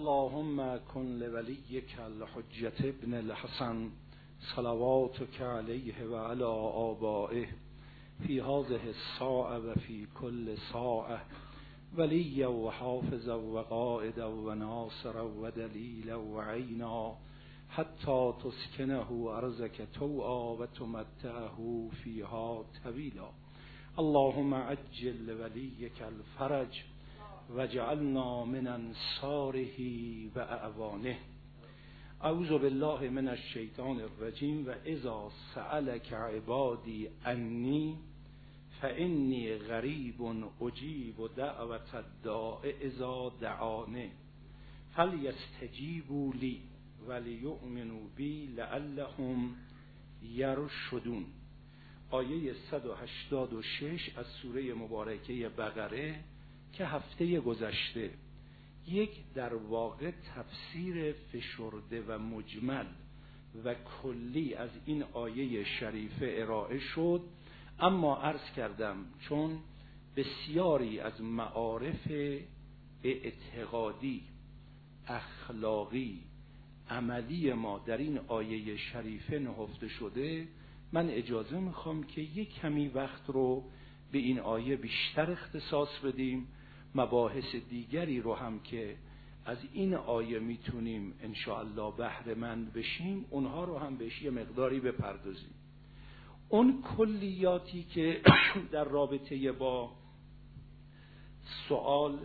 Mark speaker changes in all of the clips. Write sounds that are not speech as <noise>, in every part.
Speaker 1: اللهم کن لولیک الحجت ابن الحسن صلواتك علیه و علی آبائه فی هذه الساعه و فی کل ساعه ولی و حافظ و قائد و ناصر و دلیل و عینا حتی تسکنه ارزک توعا و تمتعه فیها طویلا. اللهم عجل ولیک الفرج وجعلنا من انصاره و اعوانه. اعوذ بالله من الشیطان الرجیم و اذا سألك عبادی انی فانی غریب اجیب دعوت الداع اذا دعانه. فلیستجیبوا لی ولیؤمنوا بی لعلهم یرشدون. آیه 186 از سوره مبارکه بقره که هفته گذشته یک در واقع تفسیر فشرده و مجمل و کلی از این آیه شریفه ارائه شد. اما عرض کردم چون بسیاری از معارف اعتقادی اخلاقی عملی ما در این آیه شریفه نهفته شده من اجازه می‌خوام که یک کمی وقت رو به این آیه بیشتر اختصاص بدیم. مباحث دیگری رو هم که از این آیه می‌تونیم انشاءالله بهره مند بشیم اونها رو هم بهش یه مقداری بپردازیم. اون کلیاتی که <coughs> در رابطه با سوال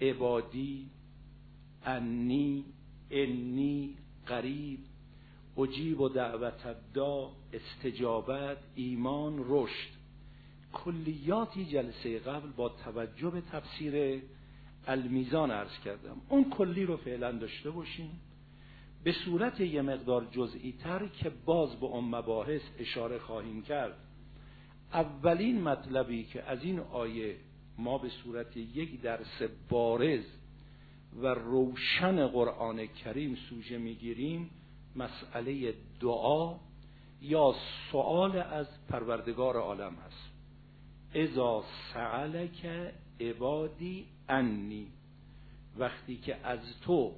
Speaker 1: عبادی انی انی قریب اجیب و دعوت دا استجابت ایمان رشد کلیاتی جلسه قبل با توجه به تفسیر المیزان عرض کردم. اون کلی رو فعلا داشته باشیم به صورت یه مقدار جزئی تر که باز به اون مباحث اشاره خواهیم کرد. اولین مطلبی که از این آیه ما به صورت یک درس بارز و روشن قرآن کریم سوژه می‌گیریم مسئله دعا یا سوال از پروردگار عالم هست. ازا سعلک عبادی انی. وقتی که از تو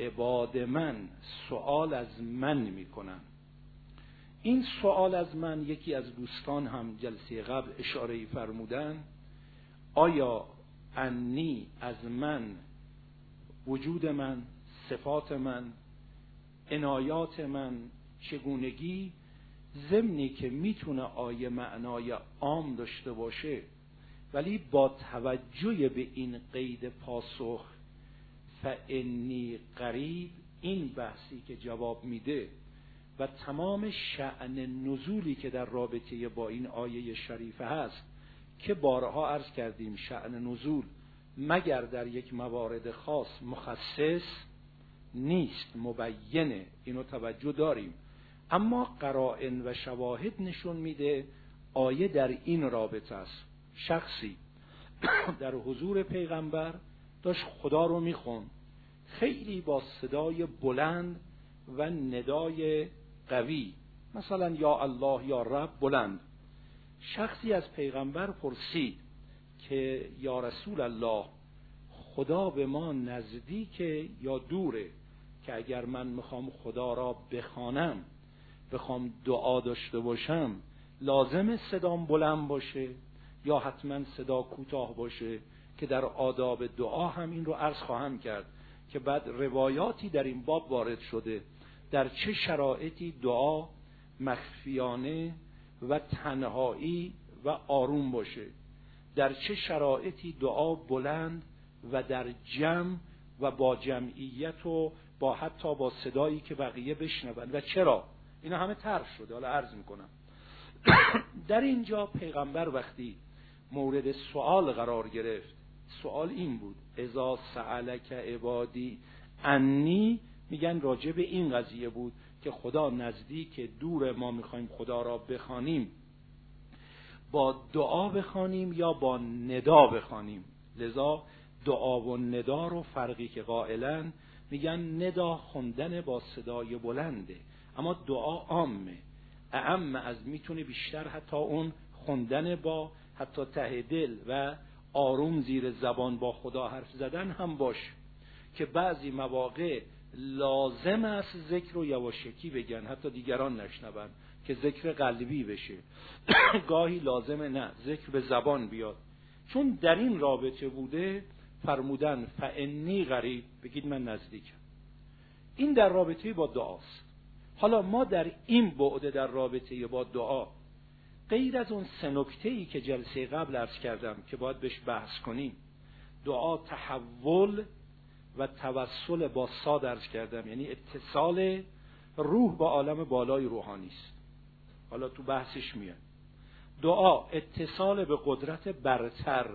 Speaker 1: عباد من سوال از من می‌کنن. این سوال از من یکی از دوستان هم جلسه قبل اشاره فرمودن آیا انی از من وجود من صفات من عنایات من چگونگی ضمنی که می‌تونه آیه معنای عام داشته باشه ولی با توجه به این قید پاسخ فانی قریب این بحثی که جواب میده و تمام شعن نزولی که در رابطه با این آیه شریفه هست که بارها عرض کردیم شعن نزول مگر در یک موارد خاص مخصص نیست مبینه اینو توجه داریم. اما قرائن و شواهد نشون میده آیه در این رابطه است. شخصی <coughs> در حضور پیغمبر داشت خدا رو میخون. خیلی با صدای بلند و ندای قوی. مثلا یا الله یا رب بلند. شخصی از پیغمبر پرسید که یا رسول الله خدا به ما نزدیک یا دوره که اگر من می‌خوام خدا را بخوانم؟ بخوام دعا داشته باشم لازم صدام بلند باشه یا حتما صدا کوتاه باشه که در آداب دعا هم این رو عرض خواهم کرد که بعد روایاتی در این باب وارد شده در چه شرایطی دعا مخفیانه و تنهایی و آروم باشه در چه شرایطی دعا بلند و در جمع و با جمعیت و با حتی با صدایی که بقیه بشنون و چرا؟ اینا همه طرح شده. حالا عرض می‌کنم. <coughs> در اینجا پیغمبر وقتی مورد سوال قرار گرفت سوال این بود ازا سعلک عبادی انی؟ میگن راجع به این قضیه بود که خدا نزدیک دور ما می‌خوایم خدا را بخوانیم. با دعا بخوانیم یا با ندا بخوانیم؟ لذا دعا و ندا رو فرقی که قائلا میگن ندا خوندن با صدای بلنده. اما دعا عامه. اعم از می‌تونه بیشتر حتی اون خوندن با حتی ته دل و آروم زیر زبان با خدا حرف زدن هم باش که بعضی مواقع لازم است ذکر رو یواشکی بگن حتی دیگران نشنون که ذکر قلبی بشه. <coughs> گاهی لازمه نه ذکر به زبان بیاد. چون در این رابطه بوده فرمودن فعنی غریب بگید من نزدیکم. این در رابطه با دعاست. حالا ما در این بعد در رابطه با دعا غیر از اون سه ای که جلسه قبل عرض کردم که باید بهش بحث کنیم دعا تحول و توسل با سا درس کردم یعنی اتصال روح با عالم بالای روحانی است. حالا تو بحثش میاد. دعا اتصال به قدرت برتر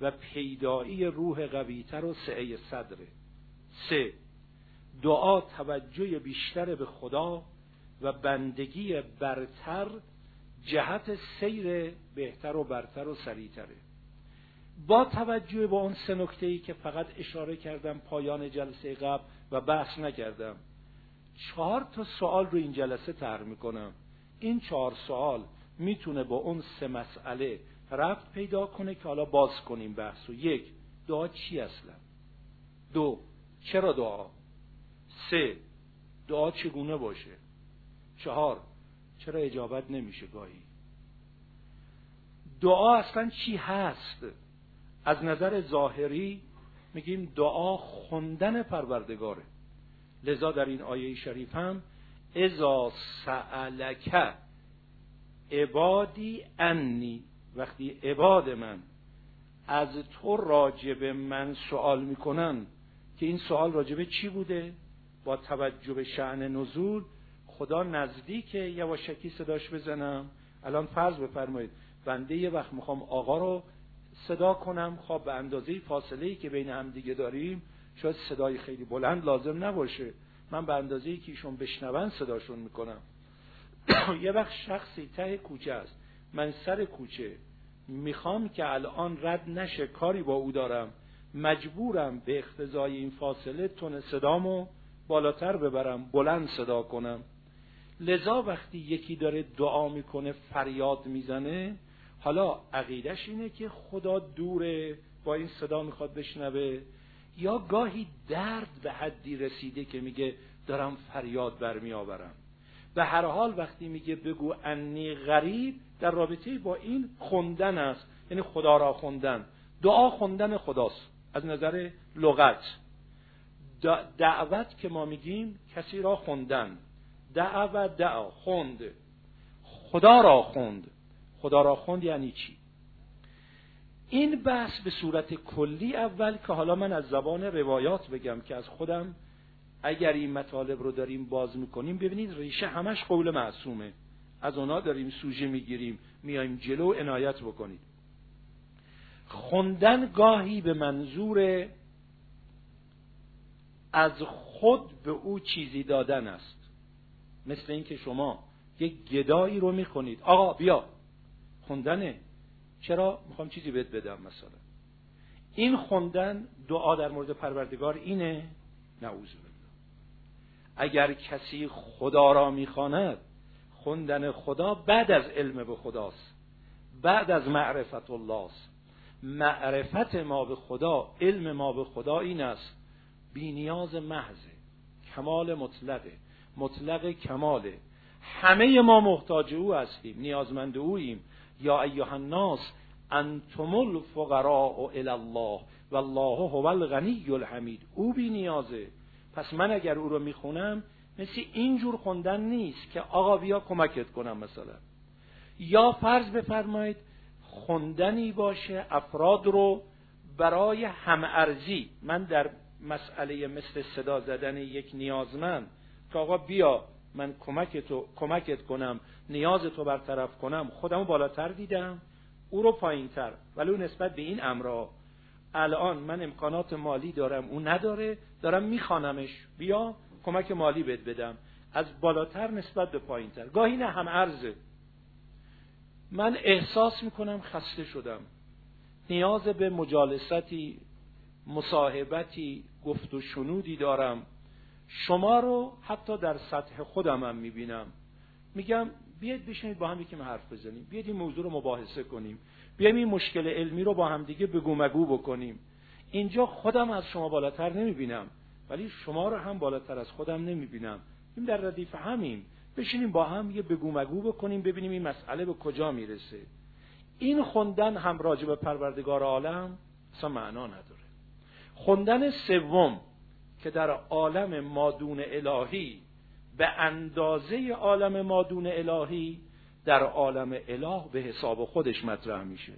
Speaker 1: و پیدایی روح قویتر و سعه صدره. سه دعا توجه بیشتر به خدا و بندگی برتر جهت سیر بهتر و برتر و سریعتره. با توجه به اون سه نکته ای که فقط اشاره کردم پایان جلسه قبل و بحث نکردم چهار تا سوال رو این جلسه طرح می‌کنم. این چهار سوال می‌تونه با اون سه مسئله رفت پیدا کنه که حالا باز کنیم بحث و یک دعا چی اصلا؟ دو چرا دعا؟ سه دعا چگونه باشه؟ چهار چرا اجابت نمیشه گاهی؟ دعا اصلا چی هست؟ از نظر ظاهری میگیم دعا خوندن پروردگاره. لذا در این آیه شریف هم ازا سعلک عبادی انی. وقتی عباد من از تو راجب من سوال می‌کنن که این سوال راجب چی بوده؟ با توجه به شعن نزول خدا نزدیک یواشکی صداش بزنم. الان فرض بفرمایید بنده یه وقت می‌خوام آقا رو صدا کنم. خواب به اندازه فاصله ای که بین هم دیگه داریم شاید صدای خیلی بلند لازم نباشه. من به اندازه ای که ایشون بشنون صداشون می‌کنم. <coughs> یه وقت شخصی ته کوچه است. من سر کوچه. می‌خوام که الان رد نشه کاری با او دارم. مجبورم به اختزای این فاصله تون صدامو بالاتر ببرم بلند صدا کنم. لذا وقتی یکی داره دعا می‌کنه فریاد می‌زنه حالا عقیدش اینه که خدا دوره با این صدا می‌خواد بشنوه. یا گاهی درد به حدی رسیده که میگه دارم فریاد برمی آورم به هر حال وقتی میگه بگو انی غریب در رابطه با این خوندن است. یعنی خدا را خوندن. دعا خوندن خداست. از نظر لغت. دعوت که ما میگیم کسی را خوندن. دعوت دعا خوند. خدا را خوند. خدا را خوند یعنی چی؟ این بحث به صورت کلی اول که حالا من از زبان روایات بگم که از خودم اگر این مطالب رو داریم باز می‌کنیم ببینید ریشه همش قول معصومه. از اونا داریم سوژه می‌گیریم میایم جلو عنایت بکنید خوندن گاهی به منظور از خود به او چیزی دادن است. مثل اینکه شما یک گدایی رو می‌خونید. آقا بیا. خوندنه. چرا؟ می‌خوام چیزی بهت بدم مثلا. این خوندن دعا در مورد پروردگار اینه. نعوذ بالله. اگر کسی خدا را می‌خواند خوندن خدا بعد از علم به خداست. بعد از معرفت الله است. معرفت ما به خدا علم ما به خدا این است. بی نیاز محضه کمال مطلقه مطلق کماله. همه ما محتاج او هستیم نیازمند اوییم. یا ایها الناس انتم الفقراء الى الله والله هو الغنی الحمید. او بی نیازه پس من اگر او رو می‌خونم مثل اینجور خوندن نیست که آقا بیا کمکت کنم مثلا. یا فرض بفرمایید خوندنی باشه افراد رو برای همارزی من در مسئله مثل صدا زدن یک نیازمند که آقا بیا من کمکت, کمکت کنم نیاز تو برطرف کنم. خودمو بالاتر دیدم او رو پایین تر ولی او نسبت به این امرا الان من امکانات مالی دارم او نداره دارم میخوانمش. بیا کمک مالی بد بدم. از بالاتر نسبت به پایین تر گاهی نه هم عرضه. من احساس می‌کنم خسته شدم. نیاز به مجالستی مصاحبتی گفت و شنودی دارم. شما رو حتی در سطح خودم هم می‌بینم. میگم بیاید بشینید با هم یکم حرف بزنیم. بیاید این موضوع رو مباحثه کنیم. بیایم این مشکل علمی رو با هم دیگه بگو مگو بکنیم. اینجا خودم از شما بالاتر نمی‌بینم ولی شما رو هم بالاتر از خودم نمی‌بینم. این در ردیف همیم بشینیم با هم یه بگو مگو بکنیم ببینیم این مسئله به کجا می‌رسه. این خوندن هم راجع پروردگار عالم اصلا معنا نداره. خوندن سوم که در عالم مادون الهی به اندازه عالم مادون الهی در عالم اله به حساب خودش مطرح میشه.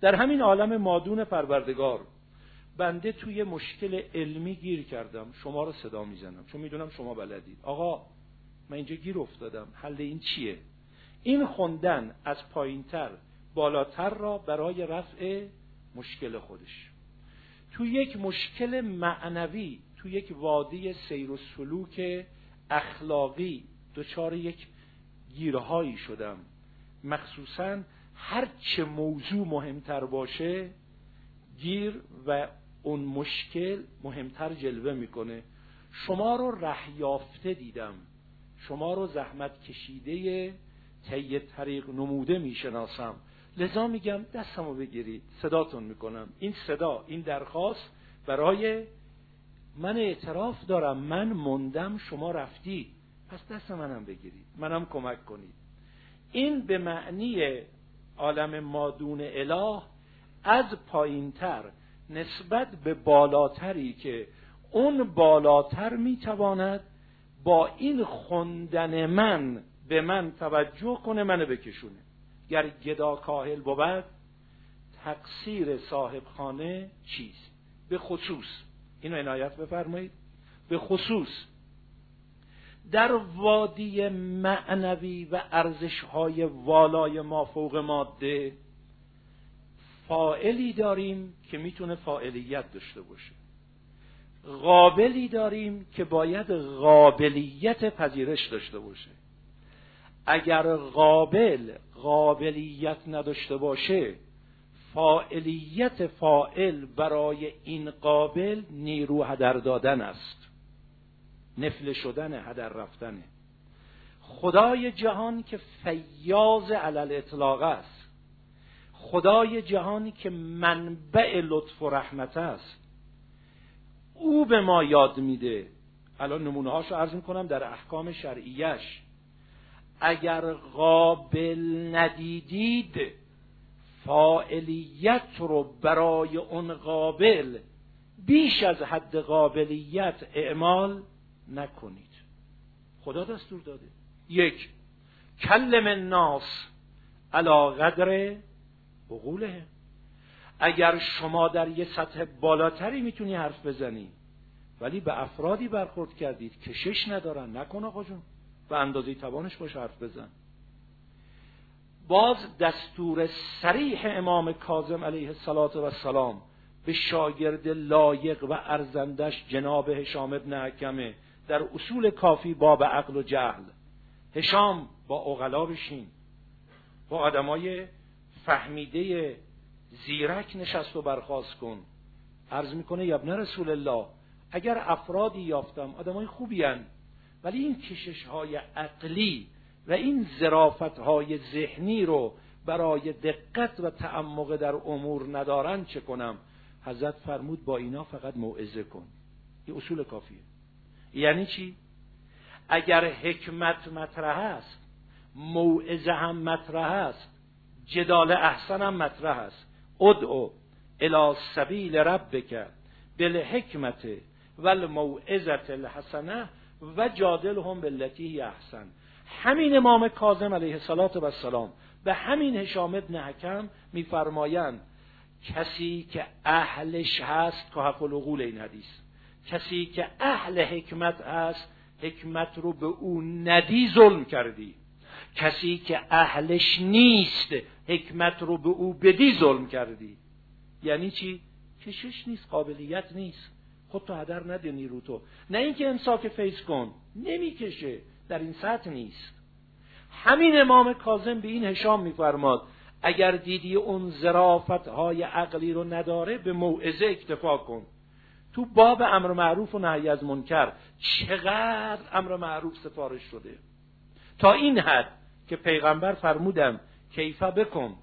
Speaker 1: در همین عالم مادون پروردگار بنده توی مشکل علمی گیر کردم. شما رو صدا می‌زنم. چون می‌دونم شما بلدید. آقا من اینجا گیر افتادم. حل این چیه؟ این خوندن از پایینتر بالاتر را برای رفع مشکل خودش. تو یک مشکل معنوی تو یک وادی سیر و سلوک اخلاقی دچار یک گیرهایی شدم. مخصوصا هر چه موضوع مهمتر باشه گیر و اون مشکل مهمتر جلوه می‌کنه. شما رو رهیافته دیدم. شما رو زحمت کشیده طی طریق نموده می‌شناسم. لذا میگم دستمو بگیرید صداتون می‌کنم. این صدا این درخواست برای من اعتراف دارم. من مندم شما رفتی. پس دست منم بگیرید. منم کمک کنید. این به معنی عالم مادون اله از پایینتر نسبت به بالاتری که اون بالاتر می‌تواند با این خوندن من به من توجه کنه منو بکشونه. گر گدا کاهل بود تقصیر صاحب خانه چیست؟ به خصوص اینو عنایت بفرمایید. به خصوص در وادی معنوی و ارزش های والای ما فوق ماده فائلی داریم که می‌تونه فائلیت داشته باشه. قابلی داریم که باید قابلیت پذیرش داشته باشه. اگر قابل قابلیت نداشته باشه فاعلیت فائل برای این قابل نیرو هدر دادن است. نفل شدن هدر رفتنه. خدای جهان که فیاض علل اطلاق است. خدای جهانی که منبع لطف و رحمت است. او به ما یاد میده. الان نمونه هاشو عرض می‌کنم در احکام شرعیش. اگر قابل ندیدید فاعلیت رو برای اون قابل بیش از حد قابلیت اعمال نکنید. خدا دستور داده. یک کلم الناس علا قدر عقوله. اگر شما در یه سطح بالاتری می‌تونی حرف بزنی ولی به افرادی برخورد کردید کشش ندارن نکن آقا جون. به اندازه توانش باش حرف بزن. باز دستور سریح امام کاظم علیه السلام به شاگرد لایق و ارزندش جناب هشام ابن حکمه در اصول کافی باب عقل و جهل. هشام با اغلا بشین. با آدمای فهمیده زیرک نشست و برخواست کن. عرض می‌کنه یبن رسول الله اگر افرادی یافتم آدمای خوبی هن. ولی این کشش های عقلی و این زرافت های ذهنی رو برای دقت و تعمق در امور ندارن چه کنم؟ حضرت فرمود با اینا فقط موعظه کن. این اصول کافیه. یعنی چی؟ اگر حکمت مطرح است موعظه هم مطرح است جدال احسن هم مطرح است ادعو الى سبیل ربک بالحکمت والموعظه الحسنه و جادل هم بالتي احسن. همین امام کاظم علیه السلام به همین هشام ابن حکم میفرمایند کسی که اهلش هست که حق العقول این حدیث. کسی که اهل حکمت است حکمت رو به او ندی ظلم کردی. کسی که اهلش نیست حکمت رو به او بدی ظلم کردی. یعنی چی؟ کشش نیست قابلیت نیست. خود تو هدر نده نیرو تو. نه اینکه امساک فیض کن. نمی‌کشه. در این سطح نیست. همین امام کاظم به این هشام میفرماد اگر دیدی اون زرافت های عقلی رو نداره به موعظه اکتفا کن. تو باب امر معروف و نهی از منکر چقدر امر معروف سفارش شده؟ تا این حد که پیغمبر فرمودم کیفه بکن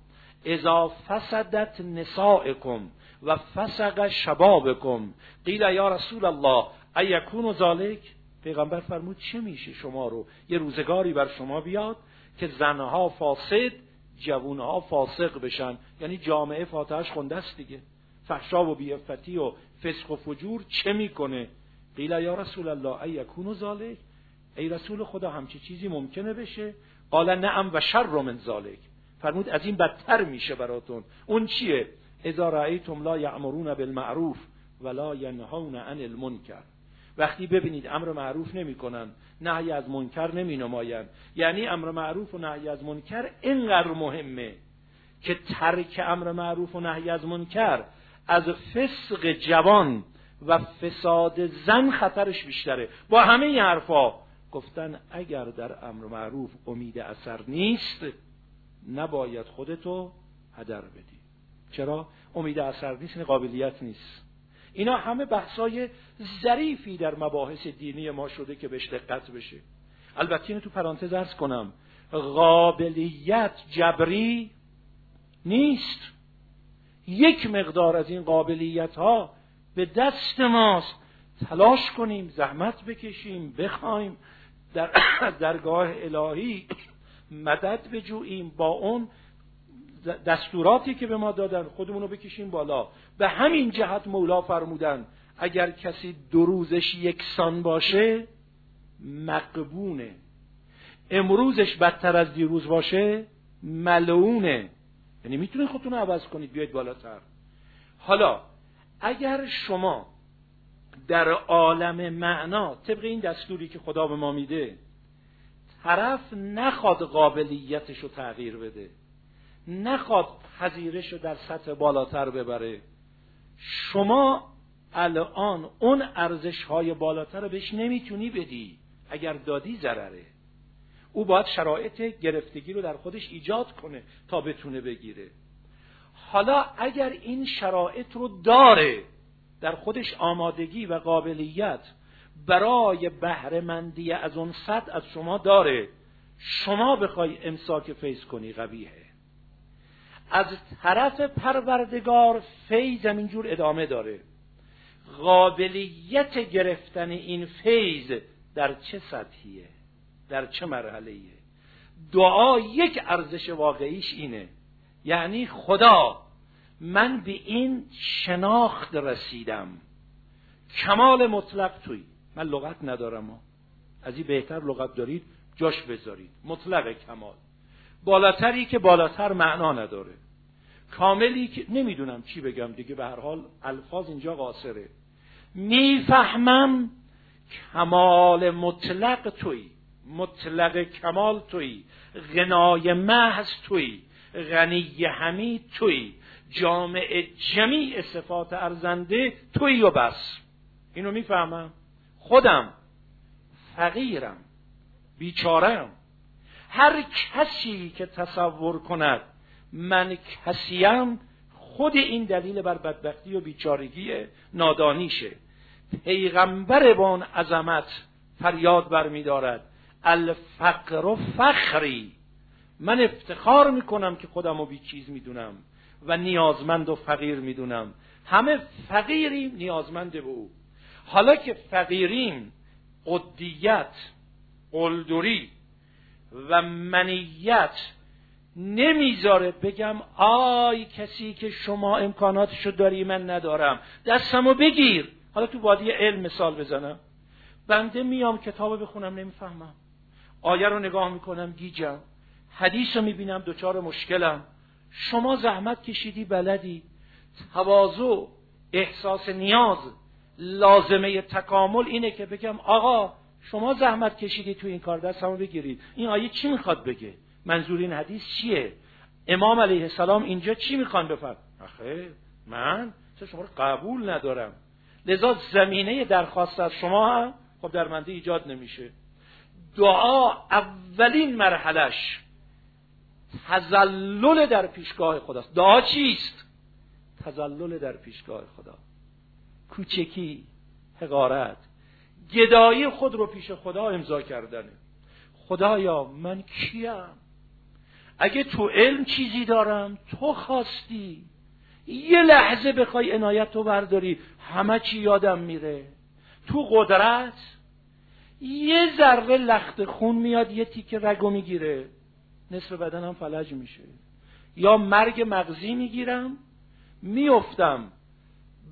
Speaker 1: اذا فسدت نسائکم و فسق شبابکم. قیل یا رسول الله ایکون ذالک پیغمبر فرمود چه میشه شما رو؟ یه روزگاری بر شما بیاد که زنها فاسد جوونها فاسق بشن. یعنی جامعه فاتحش خونده است دیگه. فحشا و بیفتی و فسق و فجور چه می‌کنه؟ قیل یا رسول الله ایکون ذالک ای رسول خدا همچی چیزی ممکنه بشه؟ قال نعم و شر من ذالک فرمود از این بدتر میشه براتون. اون چیه؟ اذا رأیتم لا یعمرون بالمعروف ولا ینهون عن المنکر. وقتی ببینید امر معروف نمی‌کنن نهی از منکر نمی نماین یعنی امر معروف و نهی از منکر اینقدر مهمه که ترک امر معروف و نهی از منکر از فسق جوان و فساد زن خطرش بیشتره. با همه این حرفا گفتن اگر در امر معروف امید اثر نیست نباید خودتو هدر بدی. چرا؟ امید اثر نیست قابلیت نیست. اینا همه بحثای ظریفی در مباحث دینی ما شده که بهش دقت بشه. البته اینو تو پرانتز ارز کنم. قابلیت جبری نیست. یک مقدار از این قابلیت ها به دست ماست. تلاش کنیم زحمت بکشیم بخوایم در <coughs> درگاه الهی مدد بجوییم با اون دستوراتی که به ما دادن خودمون رو بکشیم بالا. به همین جهت مولا فرمودن اگر کسی دو روزش یکسان باشه مقبونه. امروزش بدتر از دیروز باشه ملعونه. یعنی می‌تونید خودتون رو عوض کنید بیاید بالاتر. حالا اگر شما در عالم معنا طبق این دستوری که خدا به ما میده طرف نخواد قابلیتش رو تغییر بده. نخواد پذیرش رو در سطح بالاتر ببره. شما الان اون ارزش های بالاتر رو بهش نمی‌تونی بدی. اگر دادی ضرره. او باید شرایط گرفتگی رو در خودش ایجاد کنه تا بتونه بگیره. حالا اگر این شرایط رو داره در خودش آمادگی و قابلیت برای بهرهمندی از اون سطح از شما داره شما بخوای امساک فیض کنی قبیهه از طرف پروردگار فیض همینجور ادامه داره. قابلیت گرفتن این فیض در چه سطحیه؟ در چه مرحله دعا یک ارزش واقعیش اینه. یعنی خدا من به این شناخت رسیدم. کمال مطلق توی. من لغت ندارم. از این بهتر لغت دارید جاش بذارید. مطلق کمال. بالاتری که بالاتر معنا نداره. کاملی که نمی‌دونم چی بگم دیگه به هر حال الفاظ اینجا قاصره. می‌فهمم کمال مطلق توی مطلق کمال توی غنای محض توی غنی حمید توی جامع جمیع صفات ارزنده توی و بس. اینو می‌فهمم. خودم فقیرم. بیچارم هر کسی که تصور کند من کسیم خود این دلیل بر بدبختی و بیچارگی نادانیشه. پیغمبر بان عظمت فریاد برمیدارد. الفقر و فخری. من افتخار می‌کنم که خودم رو بی چیز می‌دونم و نیازمند و فقیر می‌دونم. همه فقیریم نیازمند به او. حالا که فقیریم قدیت قلدری و منیت نمی‌ذاره بگم آی کسی که شما امکاناتشو داری من ندارم. دستمو بگیر. حالا تو وادی علم مثال بزنم. بنده میام کتاب بخونم نمی‌فهمم. آیه رو نگاه می‌کنم گیجم. حدیث رو می‌بینم دچار مشکلم. شما زحمت کشیدی بلدی. تواضع احساس نیاز لازمه تکامل اینه که بگم آقا شما زحمت کشیدی تو این کار دست همو بگیرید. این آیه چی می‌خواد بگه؟ منظور این حدیث چیه؟ امام علیه السلام اینجا چی می‌خوان بفرم آخه من شما رو قبول ندارم. لذا زمینه درخواست از شما هم خب در منده ایجاد نمیشه. دعا اولین مرحلش تزلل در پیشگاه خداست دعا چیست؟ تزلل در پیشگاه خدا. کوچکی حقارت. گدایی خود رو پیش خدا امضا کردنه. خدایا من کیم؟ اگه تو علم چیزی دارم تو خواستی. یه لحظه بخوای عنایت تو برداری همه چی یادم میره. تو قدرت یه ذره لخت خون میاد یه تیکه رگو می‌گیره. نصف بدنم فلج میشه. یا مرگ مغزی می‌گیرم میفتم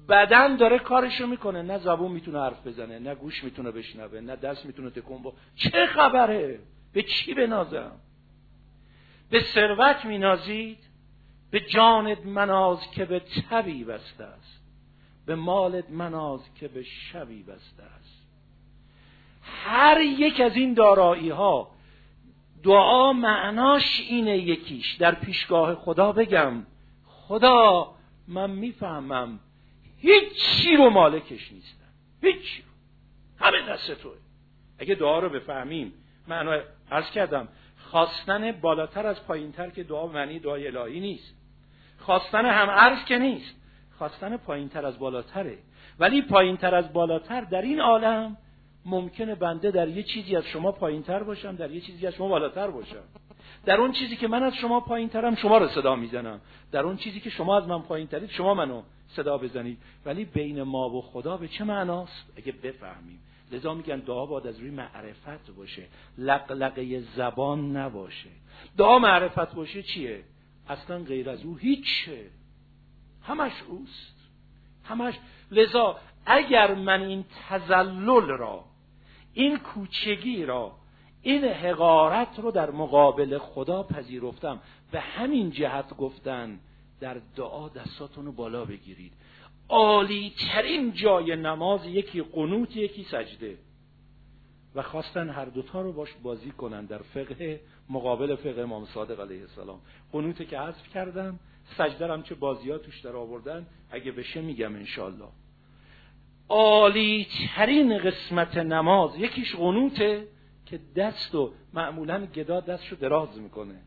Speaker 1: بدن داره کارشو می‌کنه. نه زبون می‌تونه حرف بزنه نه گوش می‌تونه بشنوه نه دست می‌تونه تکون با چه خبره؟ به چی بنازم؟ به ثروت مینازید؟ به جانت مناز که به تبی بسته است. به مالت مناز که به شبی بسته است. هر یک از این دارایی ها دعا معناش اینه یکیش. در پیشگاه خدا بگم خدا من می‌فهمم هیچی رو مالکش نیستم هیچی. رو همه دست توه. اگه دعا رو بفهمیم معنا عرض کردم خواستن بالاتر از پایینتر که دعا معنی دعای الهی نیست. خواستن هم عرض که نیست. خواستن پایینتر از بالاتره. ولی پایینتر از بالاتر در این عالم ممکنه بنده در یه چیزی از شما پایینتر باشم در یه چیزی از شما بالاتر باشم. در اون چیزی که من از شما پایینترم شما رو صدا می‌زنم. در اون چیزی که شما از من پایینترید شما منو صدا بزنید. ولی بین ما و خدا به چه معناست؟ اگه بفهمیم. لذا میگن دعا باید از روی معرفت باشه. لقلقه زبان نباشه. دعا معرفت باشه چیه؟ اصلا غیر از او هیچه. همش اوست. همش. لذا اگر من این تزلل را این کوچگی را این حقارت رو در مقابل خدا پذیرفتم به همین جهت گفتن در دعا دستاتون رو بالا بگیرید. عالی ترین جای نماز یکی قنوت یکی سجده. و خواستن هر دوتا رو باش بازی کنن در فقه مقابل فقه امام صادق علیه السلام. قنوت که حذف کردم سجده هم چه بازی توش در آوردن اگه بشه میگم انشالله عالی ترین قسمت نماز یکیش قنوته که دست و معمولا گدا دستشو دراز می‌کنه.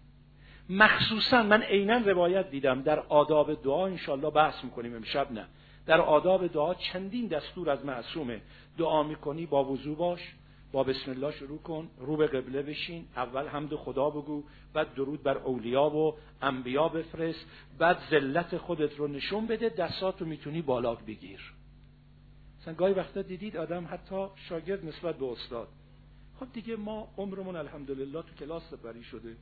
Speaker 1: مخصوصا من عینا روایت دیدم. در آداب دعا انشالله بحث می‌کنیم امشب نه. در آداب دعا چندین دستور از معصومه. دعا می‌کنی با وضو باش با بسم الله شروع کن رو به قبله بشین اول حمد خدا بگو بعد درود بر اولیا و انبیا بفرست بعد ذلت خودت رو نشون بده دستات رو می‌تونی بالا بگیر. مثلا گاهی وقتا دیدید آدم حتی شاگرد نسبت به استاد. خب دیگه ما عمرمون الحمدلله تو کلاس سپری شده.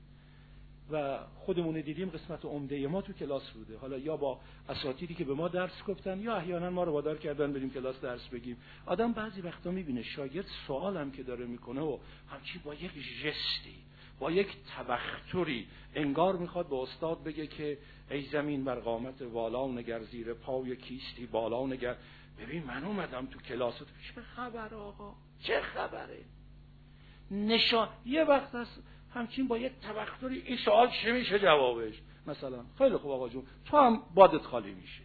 Speaker 1: و خودمون دیدیم قسمت عمده ما تو کلاس بوده. حالا یا با اساتیدی که به ما درس گفتن یا احیانا ما رو وادار کردن بریم کلاس درس بگیم. آدم بعضی وقتا می‌بینه شاگرد هم که داره می‌کنه و همچی با یک جستی با یک تبختری انگار می‌خواد به استاد بگه که ای زمین بر قامت والا نگر زیر پای کیستی بالا نگر. ببین من اومدم تو کلاس. چه خبر آقا؟ چه خبره؟ نشان یه وقت هست همچین با یک تبختری این سوال چه میشه جوابش؟ مثلا خیلی خوب آقا جون تو هم بادت خالی میشه.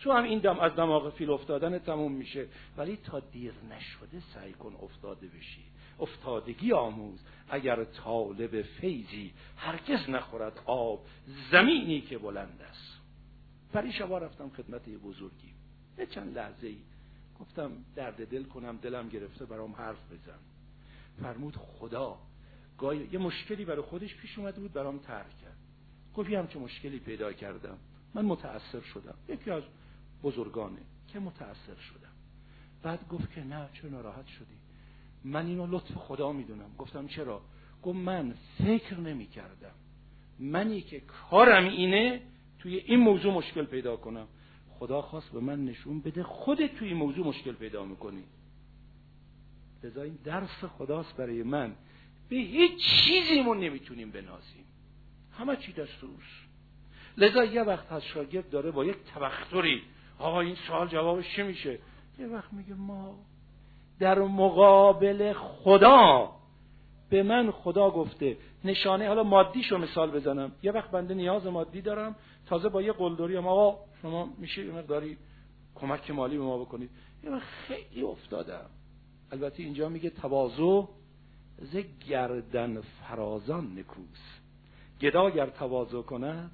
Speaker 1: تو هم این دم از دماغ فیل افتادن تموم میشه. ولی تا دیر نشده سعی کن افتاده بشی. افتادگی آموز. اگر طالب فیضی هرگز نخورد آب زمینی که بلند است. پری شبا رفتم خدمت بزرگی. یه چند لحظه ای گفتم درد دل کنم دلم گرفته برام حرف بزن. فرمود خدا گاهی یه مشکلی برای خودش پیش اومده بود برام ترک کرد. گفت هم چه مشکلی پیدا کردم. من متأثر شدم. یکی از بزرگانه که متأثر شدم. بعد گفت که نه چه ناراحت شدی؟ من اینو لطف خدا می‌دونم. گفتم چرا؟ گفت من فکر نمی کردم منی که کارم اینه توی این موضوع مشکل پیدا کنم. خدا خواست به من نشون بده خودت توی این موضوع مشکل پیدا می‌کنی. لذا این درس خداست برای من. به هیچ چیزیمون نمی‌تونیم بنازیم. همه چی دست اوست لذا یه وقت از شاگرد داره با یک تبختری آقا این سوال جوابش چه میشه؟ یه وقت میگه ما در مقابل خدا به من خدا گفته. نشانه حالا مادیشو مثال بزنم. یه وقت بنده نیاز مادی دارم. تازه با یه قلدری هم آقا شما میشه یه مقداری کمک مالی به ما بکنید. یه وقت خیلی افتادم. البته اینجا میگه تواضع ز گردن فرازان نکوس. گدا اگر تواضع کند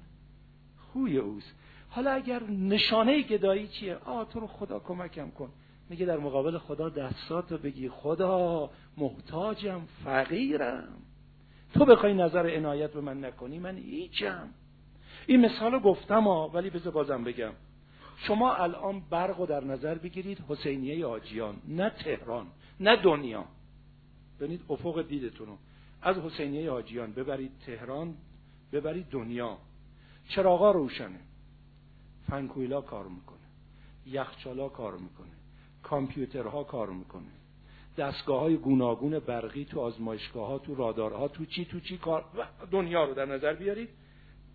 Speaker 1: خوی اوست. حالا اگر نشانه گدایی چیه؟ آ تو رو خدا کمکم کن. میگه در مقابل خدا دستاتو بگی. خدا محتاجم فقیرم. تو بخوای نظر عنایت به من نکنی من هیچم. این مثال گفتم ها ولی بذار بازم بگم. شما الان برق رو در نظر بگیرید حسینیه آجیان. نه تهران نه دنیا. ببینید افق دیدتون رو از حسینیه آجیان ببرید تهران ببرید دنیا. چراغا روشنه. فنکویلا کار می‌کنه. یخچالا کار می‌کنه. کامپیوترها کار می‌کنه. دستگاه های گوناگون برقی تو آزمایشگاه ها تو رادارها تو چی تو چی کار؟ دنیا رو در نظر بیارید.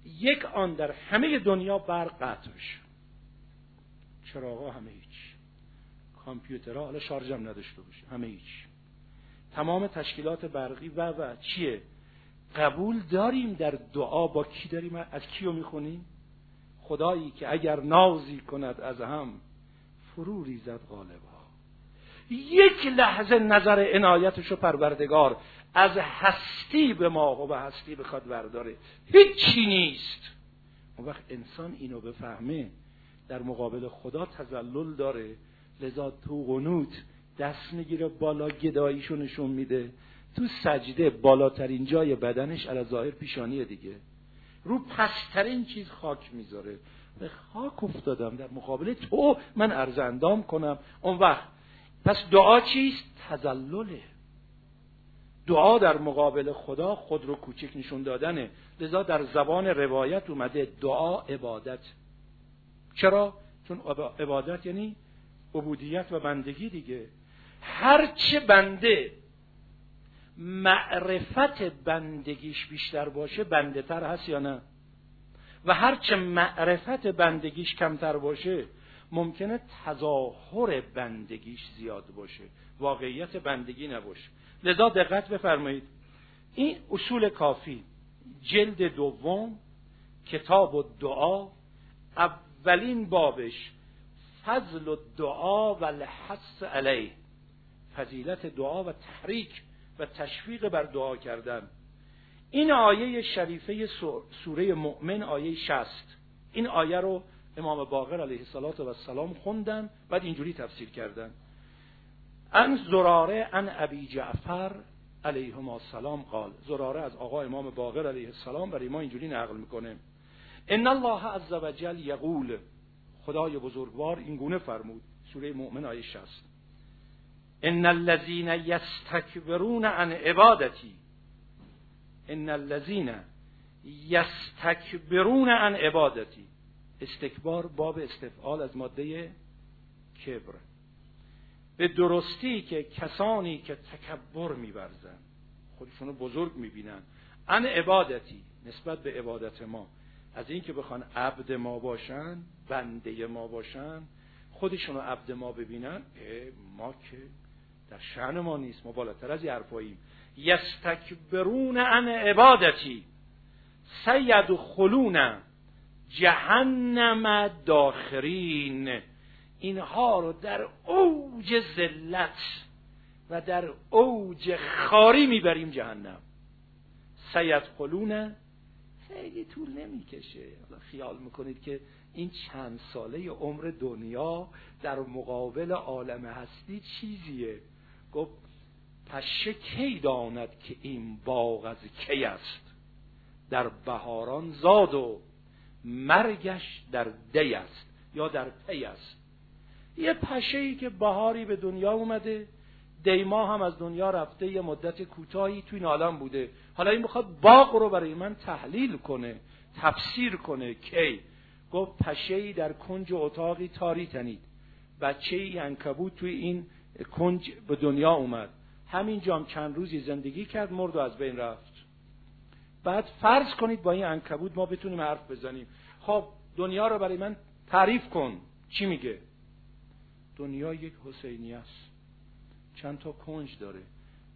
Speaker 1: یک آن در همه دنیا برق قطع بشه چراغا همه هیچ. کامپیوترها حالا شارژ هم نداشته باشه. همه هیچ. تمام تشکیلات برقی و و. چیه؟ قبول داریم در دعا. با کی داریم؟ از کیو می‌خونیم خدایی که اگر نازی کند از هم فرو ریزد غالبا. یک لحظه نظر عنایتشو پروردگار از هستی به ما و به هستی بخواد برداره. هیچی نیست. اون وقت انسان اینو بفهمه. در مقابل خدا تزلل داره. لذا تو قنوت دست می‌گیره بالا گداییشو نشون میده. تو سجده بالاترین جای بدنش علا ظاهر پیشانی دیگه. رو پسترین چیز خاک می‌ذاره. به خاک افتادم. در مقابل تو من ارزندام کنم. اون وقت. پس دعا چیست؟ تزلله دعا در مقابل خدا خود رو کوچک نشون دادنه. لذا در زبان روایت اومده دعا عبادت. چرا؟ چون عبادت یعنی عبودیت و بندگی دیگه. هرچه بنده معرفت بندگیش بیشتر باشه بنده تر هست یا نه؟ و هرچه معرفت بندگیش کمتر باشه ممکنه تظاهر بندگیش زیاد باشه واقعیت بندگی نباشه. لذا دقت بفرمایید. این اصول کافی. جلد دوم کتاب و دعا. اولین بابش فضل و دعا و لحس علیه. فضیلت دعا و تحریک و تشویق بر دعا کردن. این آیه شریفه سوره مؤمن آیه شست این آیه رو امام باقر علیه السلام خوندن بعد اینجوری تفسیر کردن. ان زراره ان ابی جعفر علیه السلام قال. زراره از آقا امام باقر علیه السلام برای ما اینجوری نقل می‌کنه. ان الله عز وجل یقول. خدای بزرگوار این گونه فرمود. سوره مؤمن آیه 60 ان الذين یستکبرون عن عبادتی ان الذين یستکبرون عن عبادتی استکبار باب استفعال از ماده کبر. به درستی که کسانی که تکبر میورزن خودشونو بزرگ می‌بینن. ان عبادتی نسبت به عبادت ما. از اینکه بخوان عبد ما باشن بنده ما باشن خودشونو عبد ما ببینن ما که در شعن ما نیست ما بالاتر از حرفاییم. یستکبرون عن عبادتی سید خلون جهنم داخرین. اینها رو در اوج ذلت و در اوج خاری می‌بریم جهنم. سید خلون خیلی طول نمی‌کشه. خیال می‌کنید که این چند ساله عمر دنیا در مقابل عالم هستی چیزیه. گفت پشه کی داند که این باغ از کی است؟ در بهاران زاد و مرگش در دی است یا در پی است. یه پشه ای که بهاری به دنیا اومده دیما هم از دنیا رفته یه مدت کوتاهی توی این بوده. حالا این می‌خواد باغ رو برای من تحلیل کنه تفسیر کنه کی. گفت پشه ای در کنج اتاقی تاری تنید. بچه ای انکبوت توی این کنج به دنیا اومد. همین جام چند روزی زندگی کرد مرد و از بین رفت. بعد فرض کنید با این انکبوت ما بتونیم حرف بزنیم. خب دنیا رو برای من تعریف کن. چی میگه؟ دنیا یک حسینی است. چند تا کنج داره.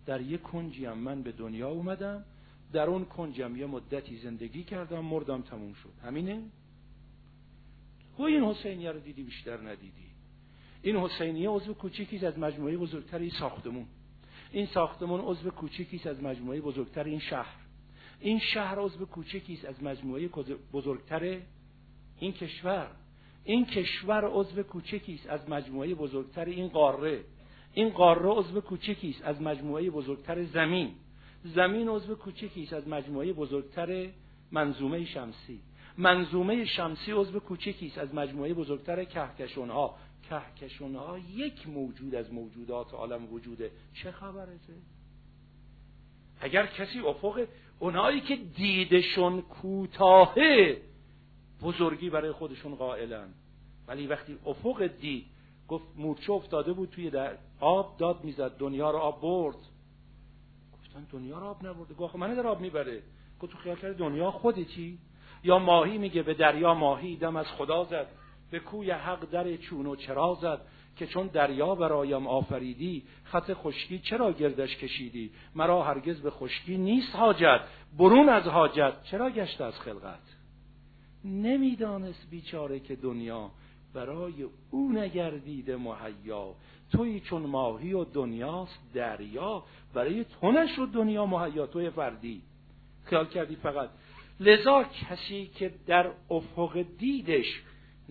Speaker 1: در یک کنجی هم من به دنیا اومدم در اون کنجم یه مدتی زندگی کردم مردم تموم شد. همینه؟ تو این حسینیه رو دیدی بیشتر ندیدی. این حسینیه عضو کوچیکی از مجموعه بزرگتر این ساختمون. این ساختمون عضو کوچیکی از مجموعه بزرگتر این شهر. این شهر عضو کوچکی از مجموعه بزرگتر این کشور. این کشور عضو کوچکی است از مجموعه بزرگتر این قاره. این قاره عضو کوچکی است از مجموعه بزرگتر زمین. زمین عضو کوچکی است از مجموعه بزرگتر منظومه شمسی. منظومه شمسی عضو کوچکی است از مجموعه بزرگتر کهکشون ها کهکشون ها یک موجود از موجودات عالم وجوده چه خبرته اگر کسی افق اونایی که دیدشون کوتاهه بزرگی برای خودشون قائلن. ولی وقتی افق دید گفت مورچه افتاده بود توی در آب داد می‌زد دنیا رو آب برد. گفتن دنیا رو آب نبرده. گفت من در آب می‌بره. گفت تو خیال کرد دنیا خودتی یا ماهی میگه به دریا ماهی دم از خدا زد. به کوی حق در چون و چرا زد که چون دریا برایم آفریدی خط خشکی چرا گردش کشیدی؟ مرا هرگز به خشکی نیست حاجت برون از حاجت. چرا گشت از خلقت؟ نمی‌دانست بیچاره که دنیا برای او نگردیده مهیا. توی چون ماهی و دنیاست دریا برای تو نشد دنیا مهیا توی فردی. خیال کردی فقط. لذا کسی که در افق دیدش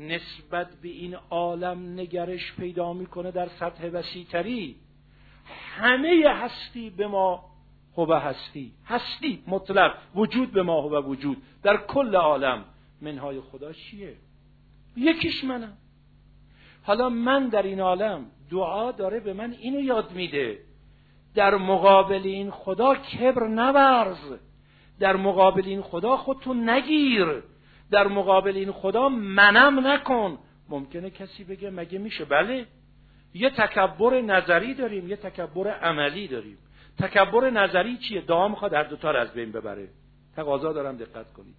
Speaker 1: نسبت به این عالم نگرش پیدا می‌کنه در سطح وسیعتری. همه هستی به ما هو هستی. هستی مطلق وجود به ما هو وجود. در کل عالم منهای خدا چیه؟ یکیش منم. حالا من در این عالم دعا داره به من اینو یاد میده. در مقابل این خدا کبر نورز در مقابل این خدا خودتو نگیر. در مقابل این خدا منم نکن. ممکنه کسی بگه مگه میشه؟ بله. یه تکبر نظری داریم یه تکبر عملی داریم. تکبر نظری چیه؟ دعا می‌خواد هر دوتا رو از بین ببره. تقاضا دارم دقت کنید.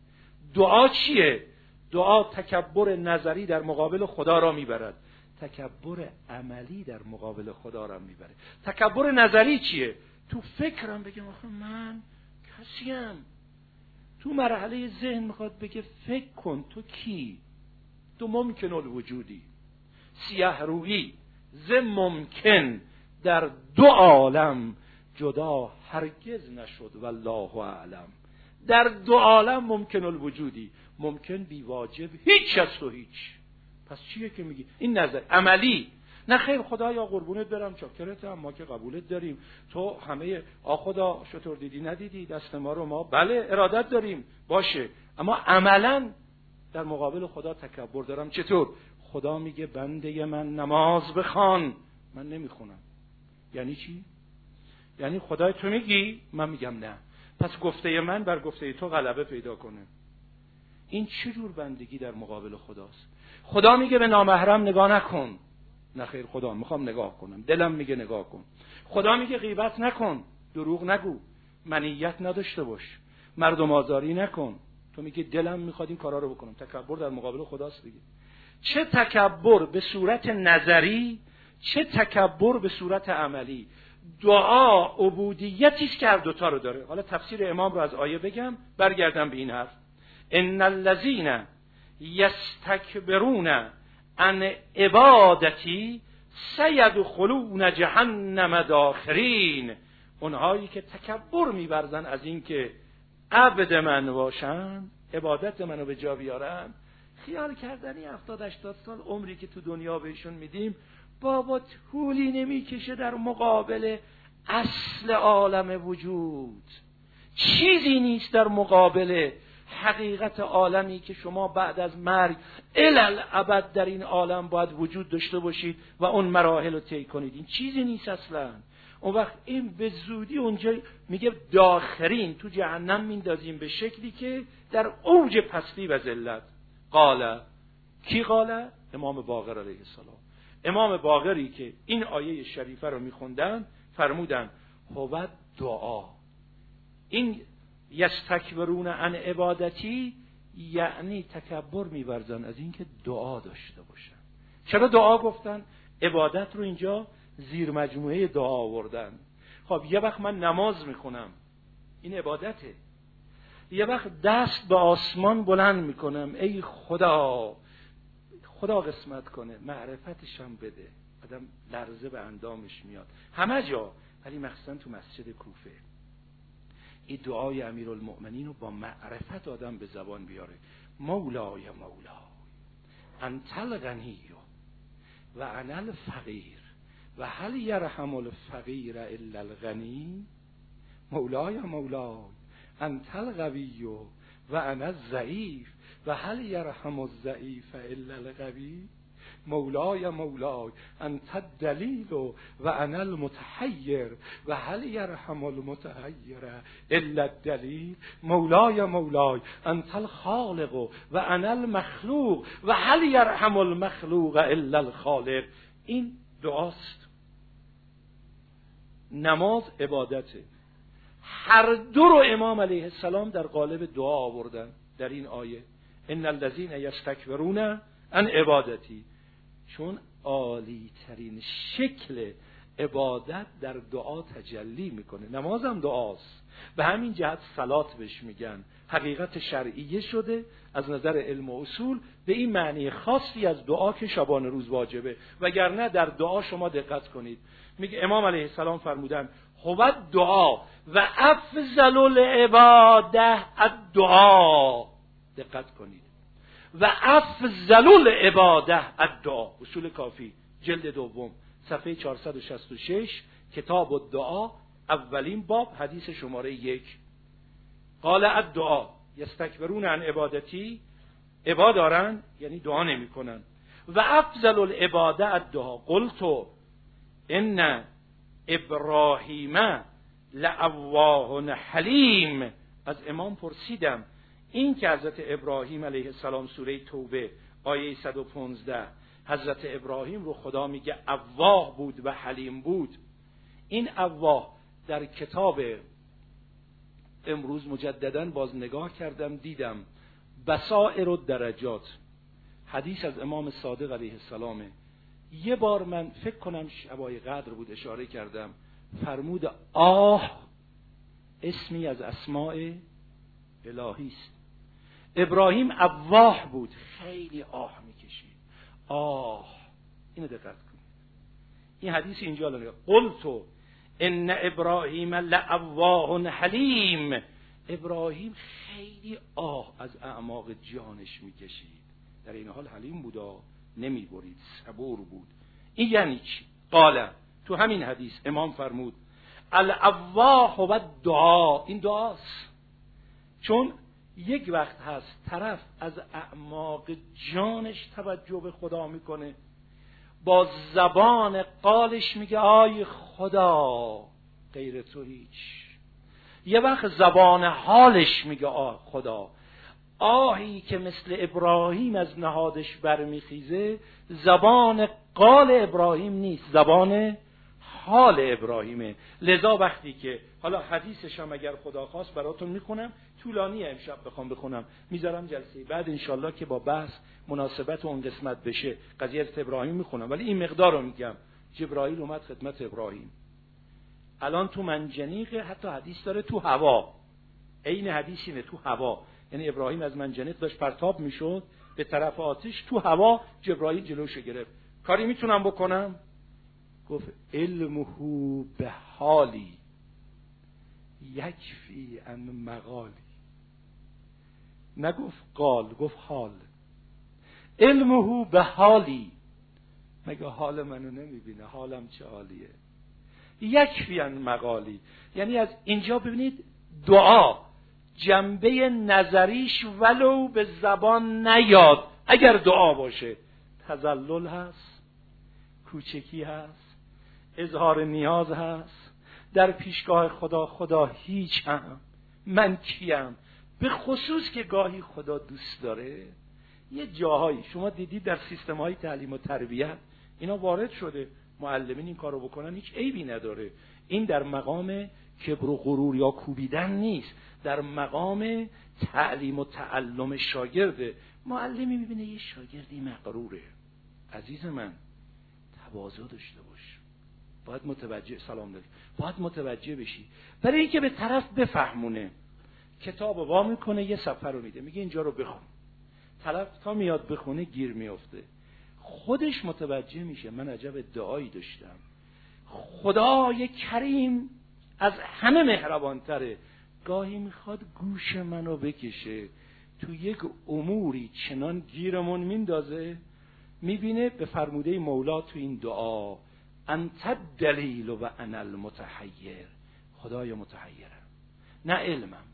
Speaker 1: دعا چیه؟ دعا تکبر نظری در مقابل خدا را می‌برد. تکبر عملی در مقابل خدا را می‌بره. تکبر نظری چیه؟ تو فکرم بگم آخه من کسیم. تو مرحله ذهن می‌خواد بگه فکر کن تو کی؟ تو ممکن الوجودی. سیه روی ز ممکن. در دو عالم جدا هرگز نشد والله اعلم. در دو عالم ممکن الوجودی. ممکن بی واجب هیچ از تو هیچ. پس چیه که میگی؟ این نظر عملی نه خیر خدایا قربونت برم چاکرتم ما که قبولت داریم. تو همه آ خدا شطور دیدی ندیدی دست ما رو ما بله ارادت داریم باشه. اما عملا در مقابل خدا تکبر دارم. چطور؟ خدا میگه بنده من نماز بخوان. من نمی‌خونم. یعنی چی؟ یعنی خدای تو میگی؟ من میگم نه. پس گفته من بر گفته تو غلبه پیدا کنه. این چه جور بندگی در مقابل خداست؟ خدا میگه به نامحرم نگاه نکن. نه خیر خدا می‌خوام نگاه کنم. دلم میگه نگاه کن. خدا میگه غیبت نکن. دروغ نگو. منیت نداشته باش. مردم آزاری نکن. تو میگه دلم می‌خواد این کارا رو بکنم. تکبر در مقابل خداست دیگه. چه تکبر به صورت نظری چه تکبر به صورت عملی؟ دعا عبودیتی است که هر دوتا رو داره. حالا تفسیر امام رو از آیه بگم برگردم به این حرف. ان الذين یستکبرون ان عبادتی سیدخلون جهنم داخرین. اونهایی که تکبر میورزن از اینکه عبد من باشن عبادت منو به جا بیارن. خیال کردنی هفتاد هشتاد سال عمری که تو دنیا بهشون میدیم بابا طولی نمی‌کشه در مقابل اصل عالم وجود. چیزی نیست در مقابل حقیقت عالمی که شما بعد از مرگ الال ابد در این عالم باید وجود داشته باشید و اون مراحل رو طی کنید. این چیزی نیست اصلا. اون وقت این به زودی اونجا میگه داخرین تو جهنم میندازیم به شکلی که در اوج پستی و ذلت. قاله کی قاله امام باقر علیه السلام. امام باقری که این آیه شریفه رو میخوندن فرمودن هو دعا. این یستکبرون عن عبادتی یعنی تکبر میورزن از اینکه دعا داشته باشن. چرا دعا گفتن؟ عبادت رو اینجا زیر مجموعه دعا آوردن. خب یه وقت من نماز می‌خونم. این عبادته. یه وقت دست به آسمان بلند می‌کنم. ای خدا خدا قسمت کنه معرفتشم بده. آدم لرزه به اندامش میاد. همه جا. ولی مخصوصا تو مسجد کوفه. این دعای امیرالمؤمنین رو با معرفت آدم به زبان بیاره. مولای مولا انت الغنی و انا الفقیر و هل یرحم الفقیر الا الغنی؟ مولای مولای انت القوی و انا ضعیف و هل یرحم الضعیف الا القوی مولای مولای انت الدلیل و انا المتحیر و هل یرحم المتحیر الا الدلیل مولای مولای انت الخالق و انا المخلوق و هل یرحم المخلوق الا الخالق؟ این دعاست. نماز عبادته. هر دو رو امام علیه السلام در قالب دعا آوردن در این آیه. ان الذين یستکبرون ان عبادتی چون عالی ترین شکل عبادت در دعا تجلی می‌کنه. نمازم دعاست. به همین جهت سلات بهش میگن. حقیقت شرعیه شده از نظر علم و اصول. به این معنی خاصی از دعا که شبان روز واجبه. وگرنه در دعا شما دقت کنید. میگه امام علیه السلام فرمودن هو دعا و افضل العباده الدعا. دقت کنید. و افضل العباده الدعا. اصول کافی. جلد دوم. صفحه 466 کتاب الدعا اولین باب. حدیث شماره یک. قال الدعا. یستکبرون عن عبادتی. عباد دارن یعنی دعا نمی‌کنن. و افضل العباده الدعا. قلت ان ابراهیم لعواه حلیم. از امام پرسیدم. این که حضرت ابراهیم علیه السلام سوره توبه آیه 115 حضرت ابراهیم رو خدا میگه اواه بود و حلیم بود این اواه در کتاب امروز مجددا باز نگاه کردم دیدم بسائر و درجات حدیث از امام صادق علیه السلامه یه بار من فکر کنم شبای قدر بود اشاره کردم فرمود آه اسمی از اسماع الهی است. ابراهیم اواه بود. خیلی آه می‌کشید. آه. اینو دقت کنید. این حدیث اینجا قل قلتو ان ابراهیم لعواه حلیم. ابراهیم خیلی آه از اعماق جانش می‌کشید. در این حال حلیم بودا نمی‌برید. صبور بود. این یعنی چی؟ قال. تو همین حدیث امام فرمود. الاواه و دعا این دعاست. چون یک وقت هست طرف از اعماق جانش توجه به خدا می‌کنه. با زبان قالش میگه آی خدا غیر تو هیچ. یه وقت زبان حالش میگه آه خدا. آهی که مثل ابراهیم از نهادش برمیخیزه زبان قال ابراهیم نیست زبان حال ابراهیمه. لذا وقتی که حالا حدیثش هم اگر خدا خواست براتون می‌خونم طولانی امشب بخوام بخونم. می‌ذارم جلسه بعد انشالله که با بحث مناسبت اون قسمت بشه. قضیه ابراهیم می‌خونم. ولی این مقدار رو میگم. جبرائیل اومد خدمت ابراهیم. الان تو منجنیق حتی حدیث داره تو هوا. عین حدیث اینه تو هوا. یعنی ابراهیم از منجنیق داشت پرتاب می‌شد. به طرف آتش تو هوا جبرائیل جلوش گرفت. کاری می‌تونم بکنم؟ گفت علمه به حالی یکفی ان مقالی. نگفت قال گفت حال. علمه به حالی. مگه حال منو نمی‌بینه؟ حالم چه حالیه؟ یکفی ان مقالی. یعنی از اینجا ببینید دعا. جنبه نظریش ولو به زبان نیاد. اگر دعا باشه تزلل هست کوچکی هست. اظهار نیاز هست. در پیشگاه خدا خدا هیچ هم. من کیم؟ به خصوص که گاهی خدا دوست داره. یه جاهایی شما دیدید در سیستم های تعلیم و تربیت اینا وارد شده. معلمین این کارو بکنن هیچ عیبی نداره. این در مقام کبر و غرور یا کوبیدن نیست. در مقام تعلیم و تعلم شاگرده. معلمی می‌بینه یه شاگردی مقروره عزیز من تواضع داشته باش. باید متوجه سلام داری باید متوجه بشی. برای اینکه به طرف بفهمونه کتاب وا می‌کنه یه سفر رو میده. میگه اینجا رو بخون. طرف تا میاد بخونه گیر میفته خودش متوجه میشه من عجب ادعایی داشتم. خدای کریم از همه مهربانتره. گاهی می‌خواد گوش منو بکشه. تو یک اموری چنان گیرمون میندازه. می‌بینه به فرموده مولا تو این دعا. انت دلیل و انا المتحیر خدای متحیرم نه علمم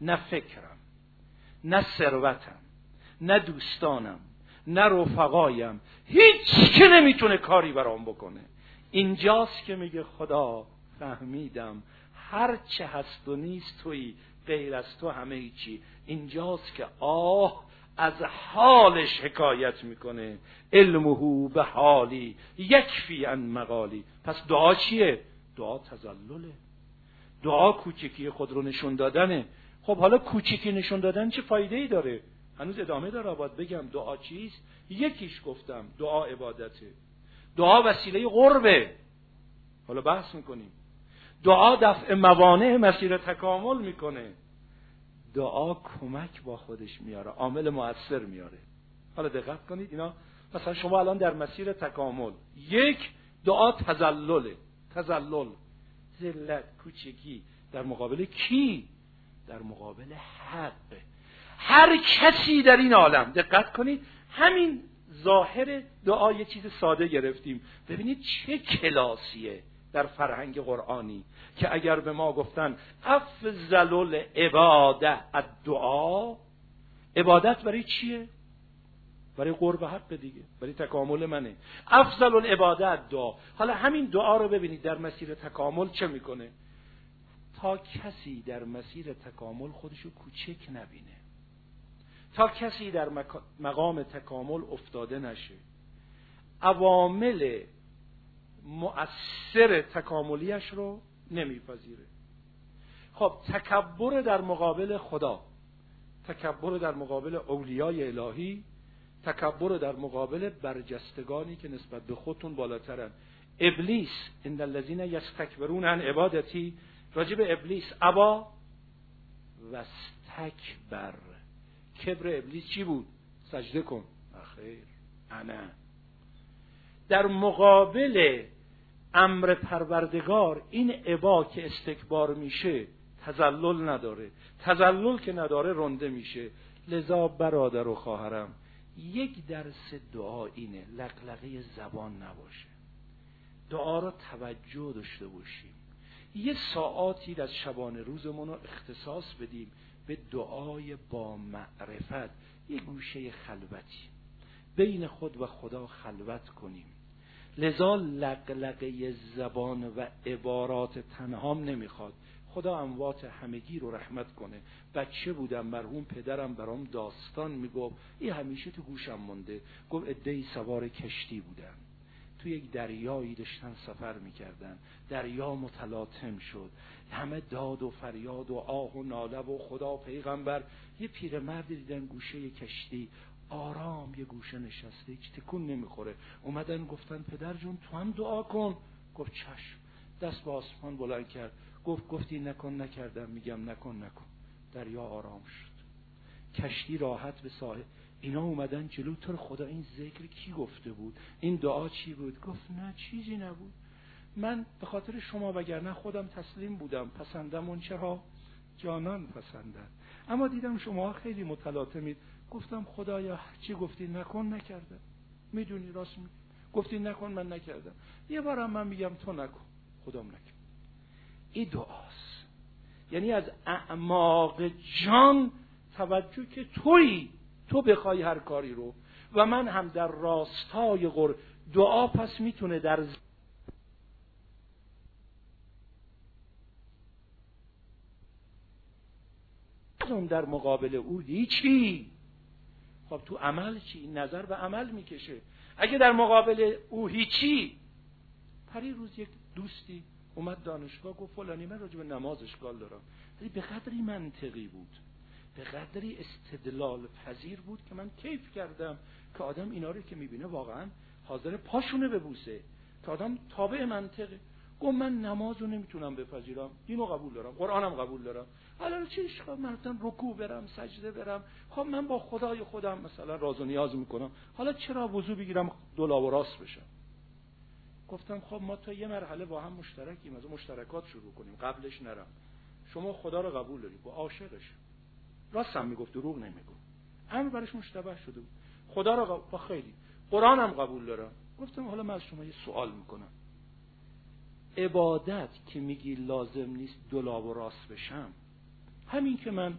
Speaker 1: نه فکرم نه ثروتم نه دوستانم نه رفقایم. هیچ که نمی‌تونه کاری برام بکنه. اینجاست که میگه خدا فهمیدم. هر چه هست و نیست توی غیر از تو همه چی. اینجاست که آه از حالش حکایت می‌کنه. علمهو به حالی یکفی ان مقالی. پس دعا چیه؟ دعا تزلله. دعا کوچکی خود رو نشون دادنه. خب حالا کوچکی نشون دادن چه فایده ای داره؟ هنوز ادامه داره باید بگم دعا چیست؟ یکیش گفتم دعا عبادته. دعا وسیله قربه. حالا بحث می‌کنیم. دعا دفع موانع مسیر تکامل می‌کنه. دعا کمک با خودش میاره عامل موثر میاره. حالا دقت کنید اینا مثلا شما الان در مسیر تکامل یک دعا تزلله. تزلل. ذلت کوچکی در مقابل کی؟ در مقابل حق. هر کسی در این عالم. دقت کنید همین ظاهر دعا یه چیز ساده گرفتیم. ببینید چه کلاسیه. در فرهنگ قرآنی که اگر به ما گفتن افضل العباده الدعا عبادت برای چیه؟ برای قرب حق دیگه برای تکامل منه. افضل العباده دعا حالا همین دعا رو ببینید در مسیر تکامل چه می‌کنه؟ تا کسی در مسیر تکامل خودشو کوچک نبینه. تا کسی در مقام تکامل افتاده نشه. عوامل مؤثر تکاملیش رو نمیپذیره. خب تکبر در مقابل خدا تکبر در مقابل اولیای الهی تکبر در مقابل برجستگانی که نسبت به خودتون بالاترن. ابلیس ان الذين یستکبرون عن عبادتی. راجب ابلیس ابا واستکبر کبر ابلیس چی بود؟ سجده کن. خیر انا. در مقابل امر پروردگار این عبا که استکبار میشه تزلل نداره. تزلل که نداره رنده میشه. لذا برادر و خواهرم یک درس دعا اینه لقلقه زبان نباشه. دعا را توجه داشته باشیم. یه ساعاتی از شبانه روزمون رو اختصاص بدیم به دعای با معرفت. یه گوشه خلوتی. بین خود و خدا خلوت کنیم. لذا لقلقه زبان و عبارات تنهام نمی‌خواد. خدا اموات همگی رو رحمت کنه. بچه بودم مرحوم پدرم برام داستان می‌گفت. این همیشه تو گوشم مونده. گفت ادهی سوار کشتی بودن تو یک دریایی داشتن سفر می‌کردن. دریا متلاطم شد. همه داد و فریاد و آه و ناله و خدا پیغمبر. یه پیرمرد دیدن گوشه کشتی. آرام یه گوشه نشسته هیچ تکون نمی‌خوره. اومدن گفتن پدر جون تو هم دعا کن. گفت چشم. دست به آسمان بلند کرد. گفت گفتی نکن نکردم. میگم نکن نکن. دریا آرام شد. کشتی راحت به ساحل. اینا اومدن جلو. تو خدا این ذکر کی گفته بود؟ این دعا چی بود؟ گفت نه چیزی نبود. من به خاطر شما وگرنه خودم تسلیم بودم. پسندم اون چرا؟ جانان پسندن. اما دیدم شما خیلی متلاطمید. گفتم خدایا چی گفتی؟ نکن نکردم می‌دونی راست می گفتی نکن من نکردم. یه بارم من میگم تو نکن. خدام نکن این دعاست. یعنی از اعماق جان توجه که توی تو بخوای هر کاری رو. و من هم در راستای غر دعا پس می‌تونه در در مقابل او هیچی خب تو عمل چی؟ نظر به عمل می‌کشه. اگه در مقابل او هیچی پری روز یک دوستی اومد دانشگاه گفت فلانی من راجع به نماز اشکال دارم. ولی به قدری منطقی بود. به قدری استدلال پذیر بود که من کیف کردم که آدم اینا رو که می‌بینه واقعا حاضر پاشونه ببوسه. که آدم تابع منطقه. گفت من نماز رو نمی‌تونم بپذیرم. اینو قبول دارم. قرآنم قبول دارم. حالا چه اشکال من رکوع برم سجده برم. خب من با خدای خودم مثلا راز و نیاز می‌کنم. حالا چرا وضو بگیرم دولا و راست بشم؟ گفتم خب ما تا یه مرحله با هم مشترکیم از مشترکات شروع کنیم. قبلش نرم. شما خدا رو قبول داری با عاشقش. راست هم می‌گفت دروغ نمی‌گفت. امر برش مشتبه شده بود. خدا رو قبول... با خیلی. قرآنم قبول دارم. گفتم حالا من از شما یه سوال می‌کنم. عبادت که میگی لازم نیست دلا و راست بشم. همین که من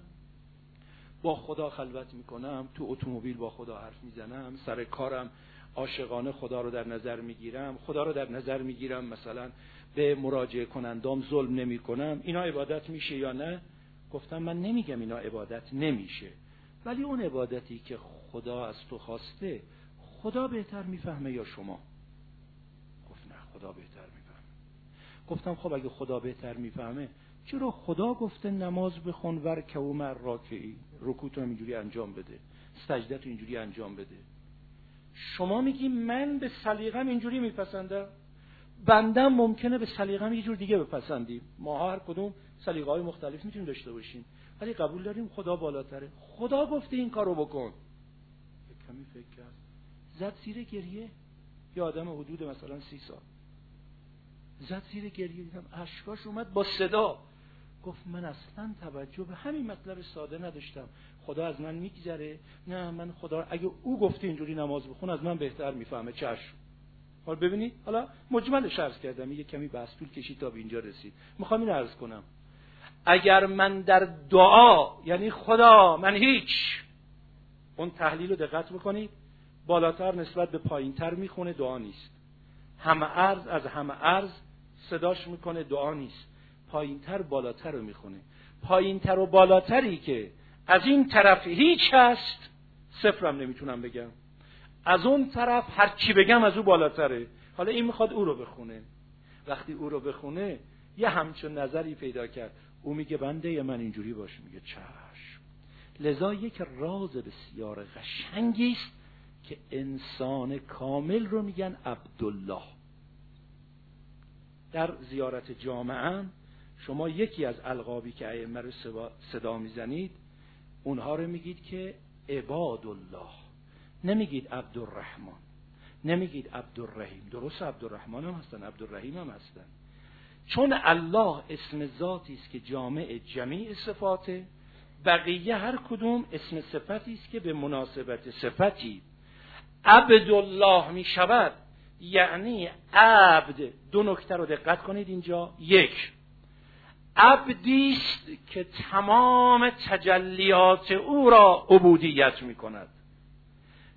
Speaker 1: با خدا خلوت می‌کنم تو اتومبیل با خدا حرف می‌زنم سر کارم عاشقانه خدا رو در نظر می‌گیرم خدا رو در نظر می‌گیرم مثلا به مراجعه کنندام ظلم نمی کنم اینا عبادت میشه یا نه؟ گفتم من نمیگم اینا عبادت نمیشه. ولی اون عبادتی که خدا از تو خواسته خدا بهتر می‌فهمه یا شما؟ گفت نه خدا بهتر گفتم خب اگه خدا بهتر می‌فهمه چرا خدا گفته نماز بخون ور که مر راکعی؟ رکوتو اینجوری انجام بده. سجدت اینجوری انجام بده. شما میگی من به سلیقم اینجوری میپسندم؟ بندم ممکنه به سلیقم یه جور دیگه بپسندیم ما هر کدوم سلیقه های مختلف می‌تونیم داشته باشیم. ولی قبول داریم خدا بالاتره. خدا گفته این کارو بکن. کمی فکر کرد. زد زیر گریه. یه آدم حدود مثلا سی سال. زد زیر گریه دیدم اشکاش اومد با صدا. گفت من اصلا توجه به همین مطلب ساده نداشتم. خدا از من میگذره. نه من خدا اگه او گفته اینجوری نماز بخون از من بهتر می‌فهمه. چشم. حالا ببینید؟ حالا مجملش عرض کردم. یه کمی بحث طول کشید تا به اینجا رسید. می‌خوام این عرض کنم. اگر من در دعا یعنی خدا من هیچ. اون تحلیل رو دقت بکنید. بالاتر نسبت به پایینتر می‌خونه دعا نیست. همه عرض از همه عرض صداش می‌کنه دعا نیست. پایینتر بالاتر رو می‌خونه. پایینتر و بالاتری که از این طرف هیچ هست صفرم نمی‌تونم بگم. از اون طرف هر چی بگم از او بالاتره. حالا این می‌خواد او رو بخونه. وقتی او رو بخونه یه همچون نظری پیدا کرد. او میگه بنده من اینجوری باش. میگه چشم. لذا یک راز بسیار قشنگی است که انسان کامل رو میگن عبدالله. در زیارت جامعه شما یکی از القابی که ائمه رو صدا می‌زنید اونها رو میگید که عباد الله نمیگید عبدالرحمن. نمیگید عبدالرحیم. درست عبدالرحمن هم هستن عبدالرحیم هم هستن. چون الله اسم ذاتی است که جامع جمیع صفاته بقیه هر کدوم اسم صفتی است که به مناسبت صفتی عبدالله می شود یعنی عبد. دو نکته رو دقت کنید اینجا. یک عبدی است که تمام تجلیات او را عبودیت می کند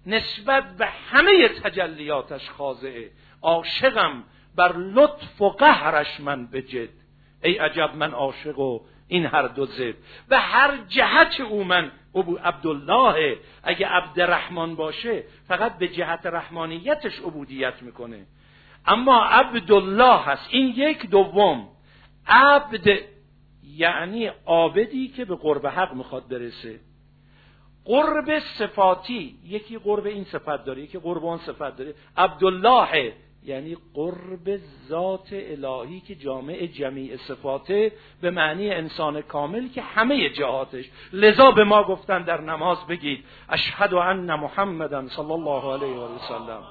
Speaker 1: نسبت به همه تجلیاتش خاضعه. عاشقم بر لطف و قهرش من بجد ای عجب من عاشق و این هر دو زد. و هر جهت او من ابو عبدالله اگه عبدالرحمن باشه فقط به جهت رحمانیتش عبودیت می‌کنه. اما عبدالله هست. این یک دوم. عبد یعنی عابدی که به قرب حق می‌خواد برسه. قرب صفاتی یکی قرب این صفت داره یکی قرب آن صفت داره. عبدالله یعنی قرب ذات الهی که جامع جمیع صفاته به معنی انسان کامل که همه جهاتش. لذا به ما گفتن در نماز بگید. اشهد ان محمدا صلی الله علیه و سلم.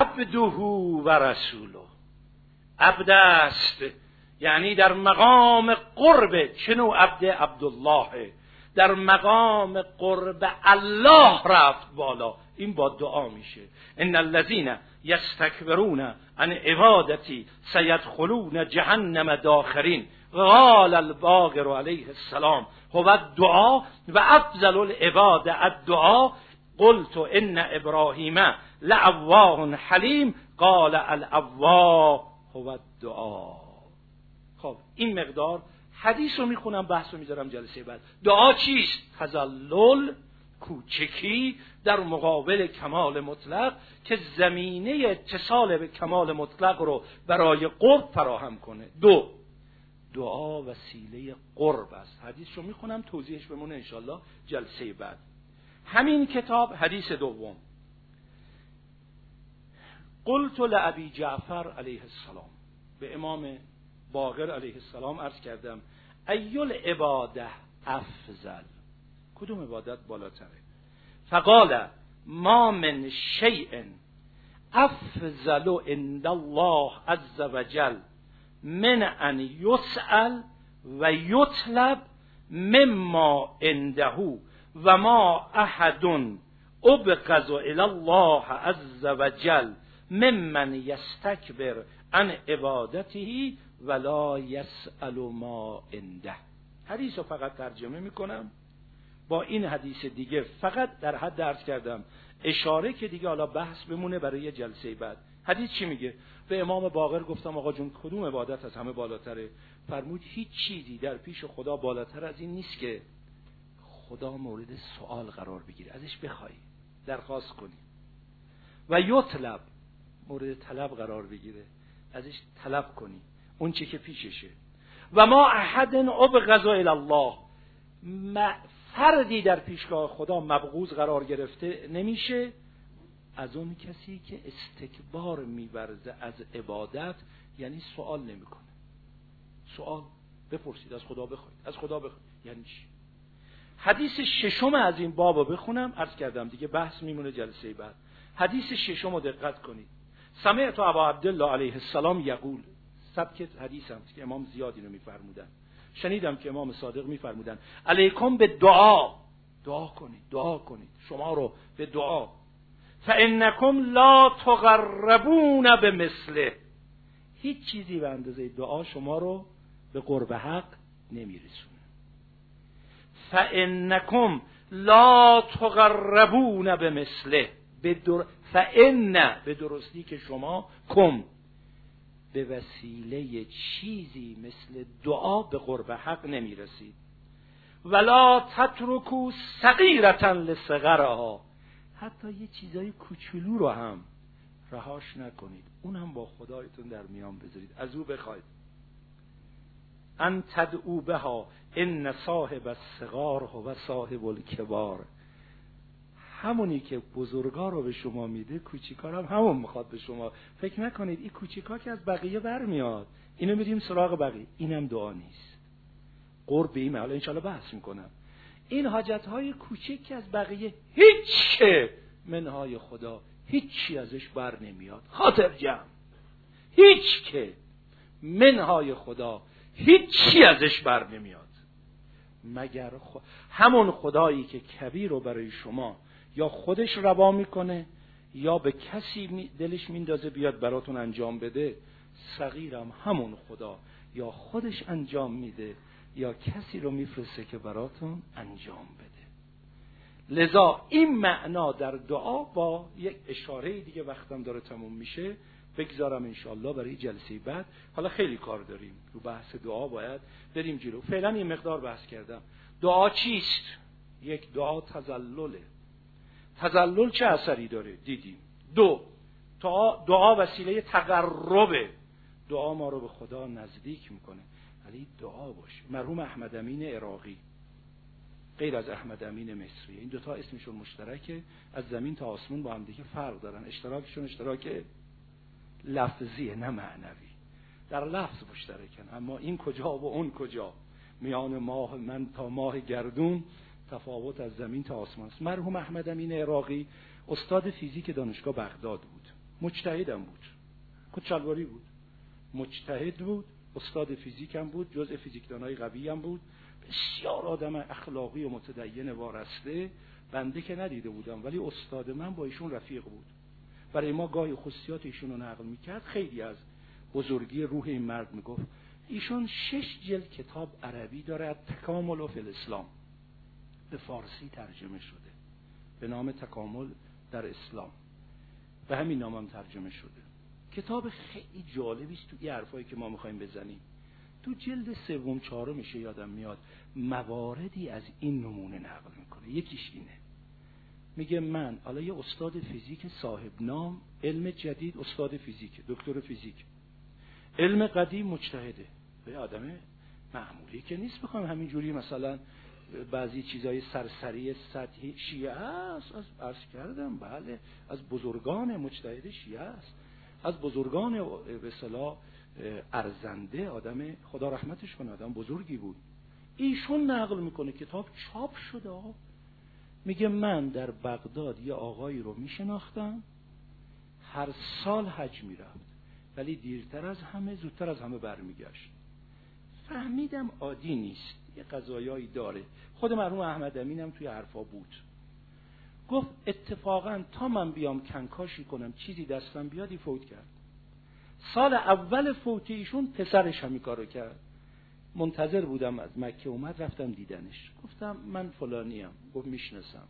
Speaker 1: عبده و رسوله عبد است. یعنی در مقام قرب. چنو عبد عبدالله؟ در مقام قرب الله رفت بالا. این با دعا میشه. ان الذين یستکبرون عن عبادتی سیدخلون جهنم داخرین. قال الباقر علیه السلام. هو دعا و افضل العباد الدعا. قلت ان ابراهیم لعواه حلیم. قال العواه هو دعا خب این مقدار حدیث رو می‌خونم بحث رو می‌ذارم جلسه بعد. دعا چیست؟ تزلل کوچکی در مقابل کمال مطلق که زمینه اتصال به کمال مطلق رو برای قرب فراهم کنه. دو دعا وسیله قرب است. حدیث رو می‌خونم توضیحش بمونه انشالله جلسه بعد. همین کتاب حدیث دوم. قلت لعبی جعفر علیه السلام. به امام باقر علیه السلام عرض کردم ایل عباده افضل. کدوم عبادت بالاتره؟ فقال ما من شیء افضل عند الله عز وجل من ان یسأل و یطلب مما عنده و ما احد ابغض الى الله عز وجل ممن یستکبر عن عبادته ولا یسأل ما عنده. حدیث فقط ترجمه می‌کنم. با این حدیث دیگه فقط در حد درس کردم اشاره که دیگه حالا بحث بمونه برای یه جلسه بعد. حدیث چی میگه؟ به امام باقر گفتم آقا جون کدوم عبادت از همه بالاتره؟ فرمود هیچ چیزی در پیش خدا بالاتر از این نیست که خدا مورد سوال قرار بگیره. ازش بخوای درخواست کنی. و یطلب مورد طلب قرار بگیره. ازش طلب کنی. اون چه که پیششه. و ما احد اب غذا الله. فردی در پیشگاه خدا مبغوز قرار گرفته نمیشه. از اون کسی که استکبار میورزه از عبادت یعنی سوال نمی‌کنه. سوال بپرسید از خدا بخواید. از خدا بخواید. یعنی چی؟ حدیث ششم از این باب بخونم. عرض کردم دیگه بحث میمونه جلسه بعد. حدیث ششم رو دقت کنید. سمعت ابا عبدالله علیه السلام یقول. سبک حدیث هم که امام زیادی رو میفرمودن. شنیدم که امام صادق میفرمودن علیکم به دعا دعا کنید دعا کنید. شما رو به دعا. فانکم لا تقربون به مثله هیچ چیزی به اندازه دعا شما رو به قرب حق نمیرسونه. فانکم لا تقربون به مثله به در... فان به درستی که شما کم به وسیله چیزی مثل دعا به قرب حق نمی‌رسید. ولا تترکو صغیرتا لصغرها. حتی یه چیزای کوچولو رو هم رهاش نکنید. اون هم با خدایتون در میان بذارید. از او بخواید. ان تدعو بها ان صاحب الصغار و صاحب الکبار. همونی که بزرگا رو به شما میده کوچیکا هم همون می‌خواد به شما. فکر نکنید این کوچیکا که از بقیه برمیاد. اینو میریم سراغ بقیه. اینم دعا نیست. قرب این حالا انشالله بحث می‌کنم. این حاجت های کوچیک که از بقیه هیچ منهای خدا هیچی ازش بر نمیاد. خاطر جمع. هیچ که منهای خدا هیچی ازش بر نمیاد. مگر همون خدایی که کبیر رو برای شما یا خودش روا می‌کنه یا به کسی دلش میندازه بیاد براتون انجام بده صغیرم همون خدا. یا خودش انجام میده یا کسی رو میفرسته که براتون انجام بده. لذا این معنا در دعا با یک اشاره دیگه وقتم داره تموم میشه. بگذارم انشالله برای جلسه بعد. حالا خیلی کار داریم. رو بحث دعا باید بریم جلو. فعلا یه مقدار بحث کردم. دعا چیست؟ یک دعا تزلله. تزلل چه اثری داره؟ دیدیم. دو دعا وسیله تقربه. دعا ما رو به خدا نزدیک می‌کنه. ولی دعا باشه. مرحوم احمد امین عراقی غیر از احمد امین مصری این دوتا اسمشون مشترکه. از زمین تا آسمون با هم دیگه فرق دارن. اشتراکشون اشتراک لفظیه نه معنوی. در لفظ مشترکن. اما این کجا و اون کجا؟ میان ماه من تا ماه گردون تفاوت از زمین تا آسمان است. مرحوم احمد امین عراقی استاد فیزیک دانشگاه بغداد بود. مجتهدم بود. کچلواری بود. مجتهد بود استاد فیزیک هم بود جزء فیزیکدانای قوی هم بود. بسیار آدم اخلاقی و متدین وارسته بنده که ندیده بودم ولی استاد من با ایشون رفیق بود. برای ما گاهی خصوصیات ایشون رو نقل می‌کرد خیلی از بزرگی روح این مرد می‌گفت ایشون شش جلد کتاب عربی داره تکامل و الاسلام. به فارسی ترجمه شده. به نام تکامل در اسلام. به همین نام هم ترجمه شده. کتاب خیلی جالبی است تو این حرفایی که ما می‌خوایم بزنیم. تو جلد سوم چهارم میشه یادم میاد. مواردی از این نمونه نقل می‌کنه. یکیش اینه. میگه من حالا یه استاد فیزیک صاحب نام علم جدید استاد فیزیک دکتر فیزیک. علم قدیم مجتهده. به آدم معمولی که نیست. بخوام همینجوری مثلا بعضی چیزای سرسری سطحی شیعه است. از عرض کردم بله. از بزرگان مجتهد شیعه است. از بزرگان به صلاح ارزنده آدم خدا رحمتش کنه آدم بزرگی بود. ایشون نقل می‌کنه کتاب چاپ شده. میگه من در بغداد یه آقایی رو میشناختم. هر سال حج می‌رفت ولی دیرتر از همه زودتر از همه برمیگشت. فهمیدم عادی نیست. یه قضایایی داره. خود مرحوم احمد امینم توی حرفا بود. گفت اتفاقا تا من بیام کنکاشی کنم چیزی دستم بیادی فوت کرد. سال اول فوت ایشون پسرش همی کارو کرد. منتظر بودم از مکه اومد رفتم دیدنش. گفتم من فلانیم. گفت می‌شناسم.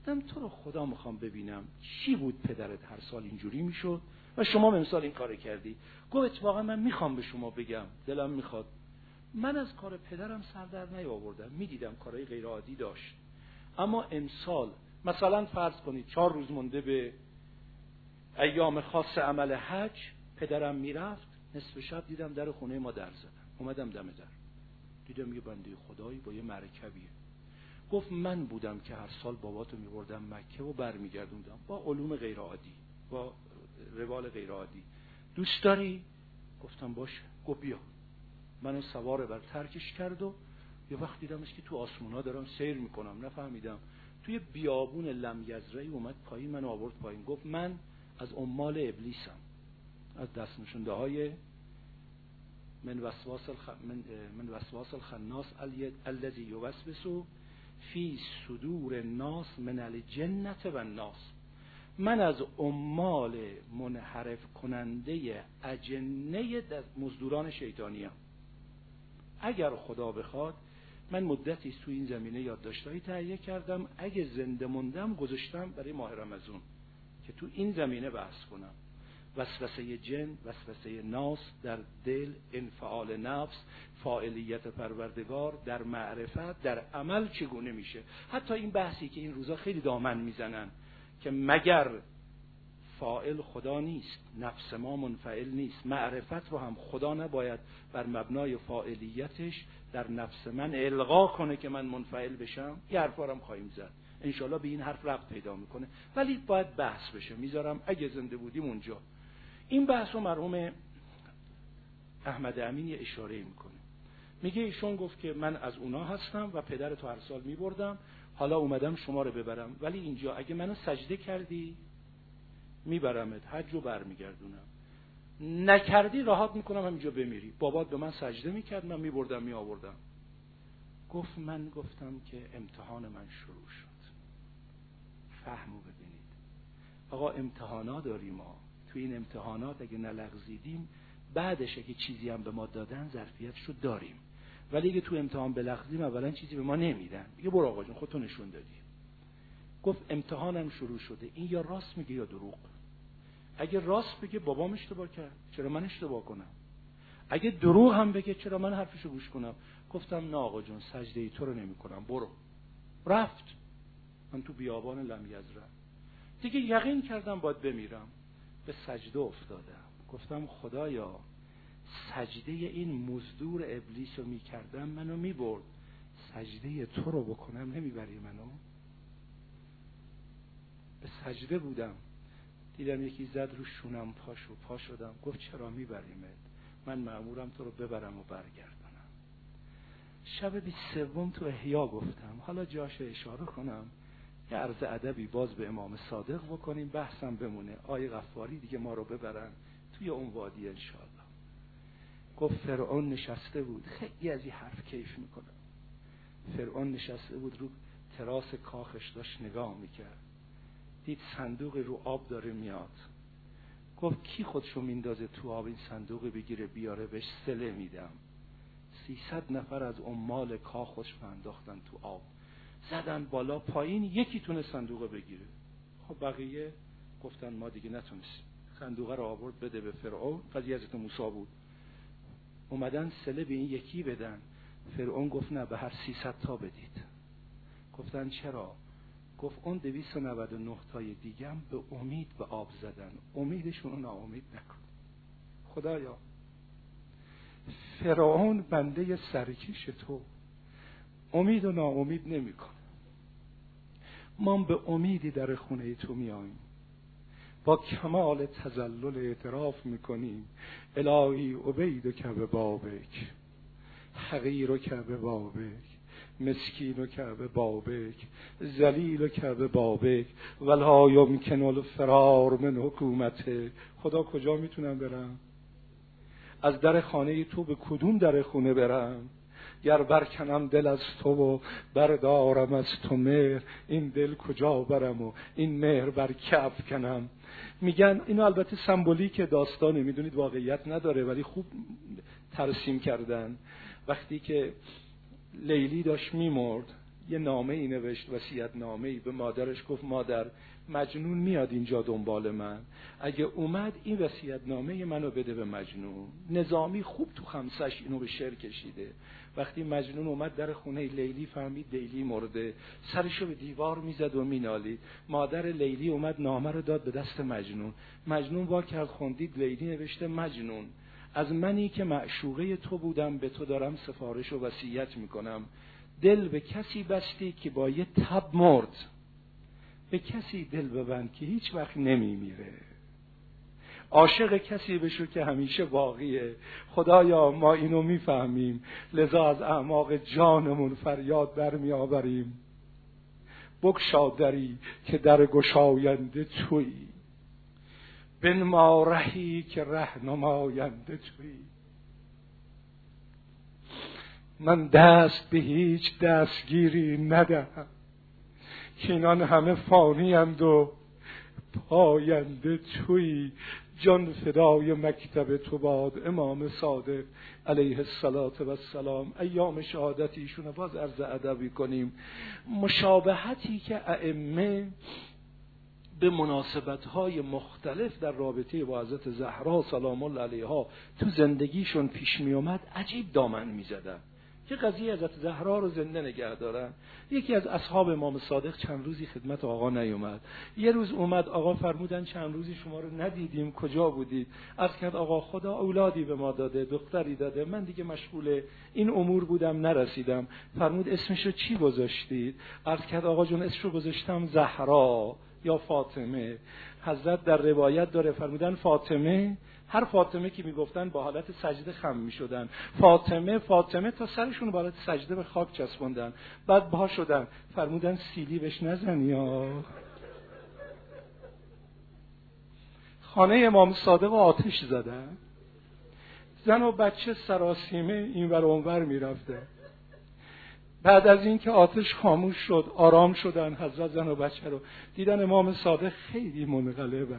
Speaker 1: گفتم تو رو خدا می‌خوام ببینم. چی بود پدرت هر سال اینجوری می‌شد؟ و شما امسال این کار کردی. گفت اتفاقا من می‌خوام به شما بگم. دلم می‌خواد من از کار پدرم سر در نیاوردم. می‌دیدم کارهای غیر عادی داشت. اما امسال مثلا فرض کنید چهار روز مونده به ایام خاص عمل حج پدرم می‌رفت نصف شب دیدم در خونه ما در زدم. اومدم دم در. دیدم یه بنده خدایی با یه مرکبیه. گفت من بودم که هر سال باباتو میبردم مکه و برمیگردوندم با علوم غیر عادی با روال غیر عادی دوست داری؟ گفتم باشه. گفت بیا. منو سوار بر ترکش کرد و یه وقت دیدمش که تو آسمونا دارم سیر می‌کنم. نفهمیدم. توی بیابون لم اومد پایین من آورد پایین. گفت من از عمال ابلیسم. از دست نشونده های من وسواس الخ... من... من وسواس الخناس الذي يوسوس فی صدور الناس من الجنت و الناس. من از عمال منحرف کننده اجنه مزدوران شیطانیم. اگر خدا بخواد من مدتی تو این زمینه یادداشتهایی تهیه کردم. اگه زنده موندم گذاشتم برای ماه رمضان که تو این زمینه بحث کنم. وسوسه جن وسوسه ناس در دل انفعال نفس فاعلیت پروردگار در معرفت در عمل چگونه میشه؟ حتی این بحثی که این روزا خیلی دامن می‌زنن که مگر فائل خدا نیست. نفس ما منفعل نیست. معرفت رو هم خدا نباید بر مبنای فاعلیتش در نفس من القا کنه که من منفعل بشم. یه حرفا هم خواهیم زد. انشالله به این حرف رفت پیدا می‌کنه. ولی باید بحث بشه. می‌ذارم اگه زنده بودیم اونجا. این بحث رو مرحوم احمد یه اشاره می‌کنه. میگه ایشون گفت که من از اونا هستم و پدر تو هر سال میبردم. حالا اومدم شما رو ببرم. ولی اینجا اگه منو سجده کردی میبرمت حج رو برمیگردونم. نکردی راحت می‌کنم همینجا بمیری. بابات به من سجده می‌کرد من میبردم میآوردم. گفت من گفتم که امتحان من شروع شد. فهمو ببینید. آقا امتحانا داریم ما. تو این امتحانات اگه نلغزیدیم بعدش اگه چیزی هم به ما دادن ظرفیتش رو داریم. ولی اگه تو امتحان بلغزیم اولا چیزی به ما نمیدن. یه برو آقا جون خودتو نشون دادی. گفت امتحانم شروع شده. این یا راست میگه یا دروغ. اگه راست بگه بابام اشتباه کرد. چرا من اشتباه کنم؟ اگه دروغ هم بگه چرا من حرفشو گوش کنم؟ گفتم نه آقا جون سجده ای تو رو نمی کنم برو. رفت. من تو بیابان لم یزرم دیگه یقین کردم باید بمیرم. به سجده افتادم. گفتم خدایا سجده این مزدور ابلیس رو می‌کردم منو می‌برد. سجده تو رو بکنم نمی‌بری منو؟ به سجده بودم. دیدم یکی زد رو شونم پاش و پا شدم. گفت چرا میبریمت؟ من معمورم تو رو ببرم و برگردانم شب بی سوم تو احیا گفتم. حالا جاش اشاره کنم. یه عرض ادبی باز به امام صادق بکنیم. بحثم بمونه. آی غفاری دیگه ما رو ببرن توی اون وادی انشاءالله. گفت فرعون نشسته بود. خیلی از این حرف کیف می‌کنم فرعون نشسته بود رو تراس کاخش داشت نگاه می‌کرد. دید صندوق رو آب داره میاد. گفت کی خودشو میندازه تو آب این صندوق بگیره بیاره بهش سله میدم. سیصد نفر از عمال کاخش انداختن تو آب. زدن بالا پایین یکی تونه صندوق بگیره. خب بقیه گفتن ما دیگه نتونستیم. صندوق رو آورد بده به فرعون. قضیه حضرت موسی بود. اومدن سله به این یکی بدن. فرعون گفت نه به هر سیصد تا بدید. گفتن چرا؟ گفت اون دویست و نود و نه تای دیگم به امید به آب زدن. امیدشون رو ناامید نکن. خدایا فرعون بنده سرکیش تو. امید و ناامید نمیکن ما به امیدی در خونه تو میاییم با کمال تزلل اعتراف می‌کنیم. الهی عبید و کبه بابک حقیر و کبه بابک مسکین و کعبه بابک زلیل و کعبه بابک ولا یمکن الفرار من حکومته. خدا کجا می‌تونم برم؟ از در خانه تو به کدوم در خونه برم؟
Speaker 2: گر برکنم دل از تو و بردارم از تو مهر این دل کجا برم و این مهر بر کف کنم میگن اینو البته سمبولیک داستانی می‌دونید واقعیت نداره ولی خوب ترسیم کردن. وقتی که لیلی داشت میمرد. یه نامه ای نوشت وسیعت نامه ای به مادرش گفت مادر مجنون میاد اینجا دنبال من. اگه اومد این وسیعت نامه منو بده به مجنون. نظامی خوب تو خمسش اینو به شعر کشیده. وقتی مجنون اومد در خونه لیلی فهمید لیلی مرده. سرشو به دیوار می‌زد و مینالید. مادر لیلی اومد نامه رو داد به دست مجنون. مجنون وا کرد خوندید لیلی نوشته مجنون. از منی که معشوقه تو بودم به تو دارم سفارش و وصیت می‌کنم. دل به کسی بستی که با یه تب مرد. به کسی دل ببند که هیچ وقت نمیمیره. عاشق کسی بشو که همیشه باقیه. خدایا ما اینو می‌فهمیم. لذا از اعماق جانمون فریاد برمی آوریم بگشادری که در گشاینده توی بن ما رهی که ره نماینده توی من دست به هیچ دستگیری ندهم. که اینان همه فانی و پاینده توی جان فدای مکتب تو باد امام صادق علیه الصلاة و السلام ایام شهادت ایشون باز عرض ادبی کنیم. مشابهتی که ائمه به مناسبت های مختلف در رابطه با حضرت زهرا سلام الله علیها تو زندگیشون پیش می اومد عجیب دامن می زدن. که قضیه حضرت زهرا رو زنده نگه دارن؟ یکی از اصحاب امام صادق چند روزی خدمت آقا نیومد. یه روز اومد آقا فرمودن چند روزی شما رو ندیدیم کجا بودید؟ از کرد آقا خدا اولادی به ما داده دختری داده من دیگه مشغول این امور بودم نرسیدم. فرمود اسمشو چی گذاشتید؟ از کرد آقا جون اسمشو گذاشتم زهرا یا فاطمه. حضرت در روایت داره فرمودن فاطمه هر فاطمه که می‌گفتن با حالت سجده خم می‌شدن. فاطمه فاطمه تا سرشون با حالت سجده به خاک چسبوندن. بعد با شدن. فرمودن سیلی بهش نزنی یا خانه امام صادق آتش زدن. زن و بچه سراسیمه این ور اونور می‌رفته. بعد از اینکه آتش خاموش شد آرام شدن حضرت زن و بچه رو. دیدن امام صادق خیلی منقلبه.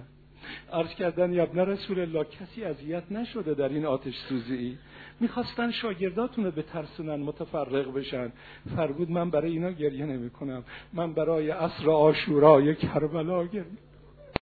Speaker 2: عرض کردن ابن رسول الله کسی اذیت نشده در این آتش سوزی؟ می‌خواستن شاگرداتون رو بترسونن متفرق بشن. فرمود من برای اینا گریه نمی کنم من برای عصر آشورای کربلا گریه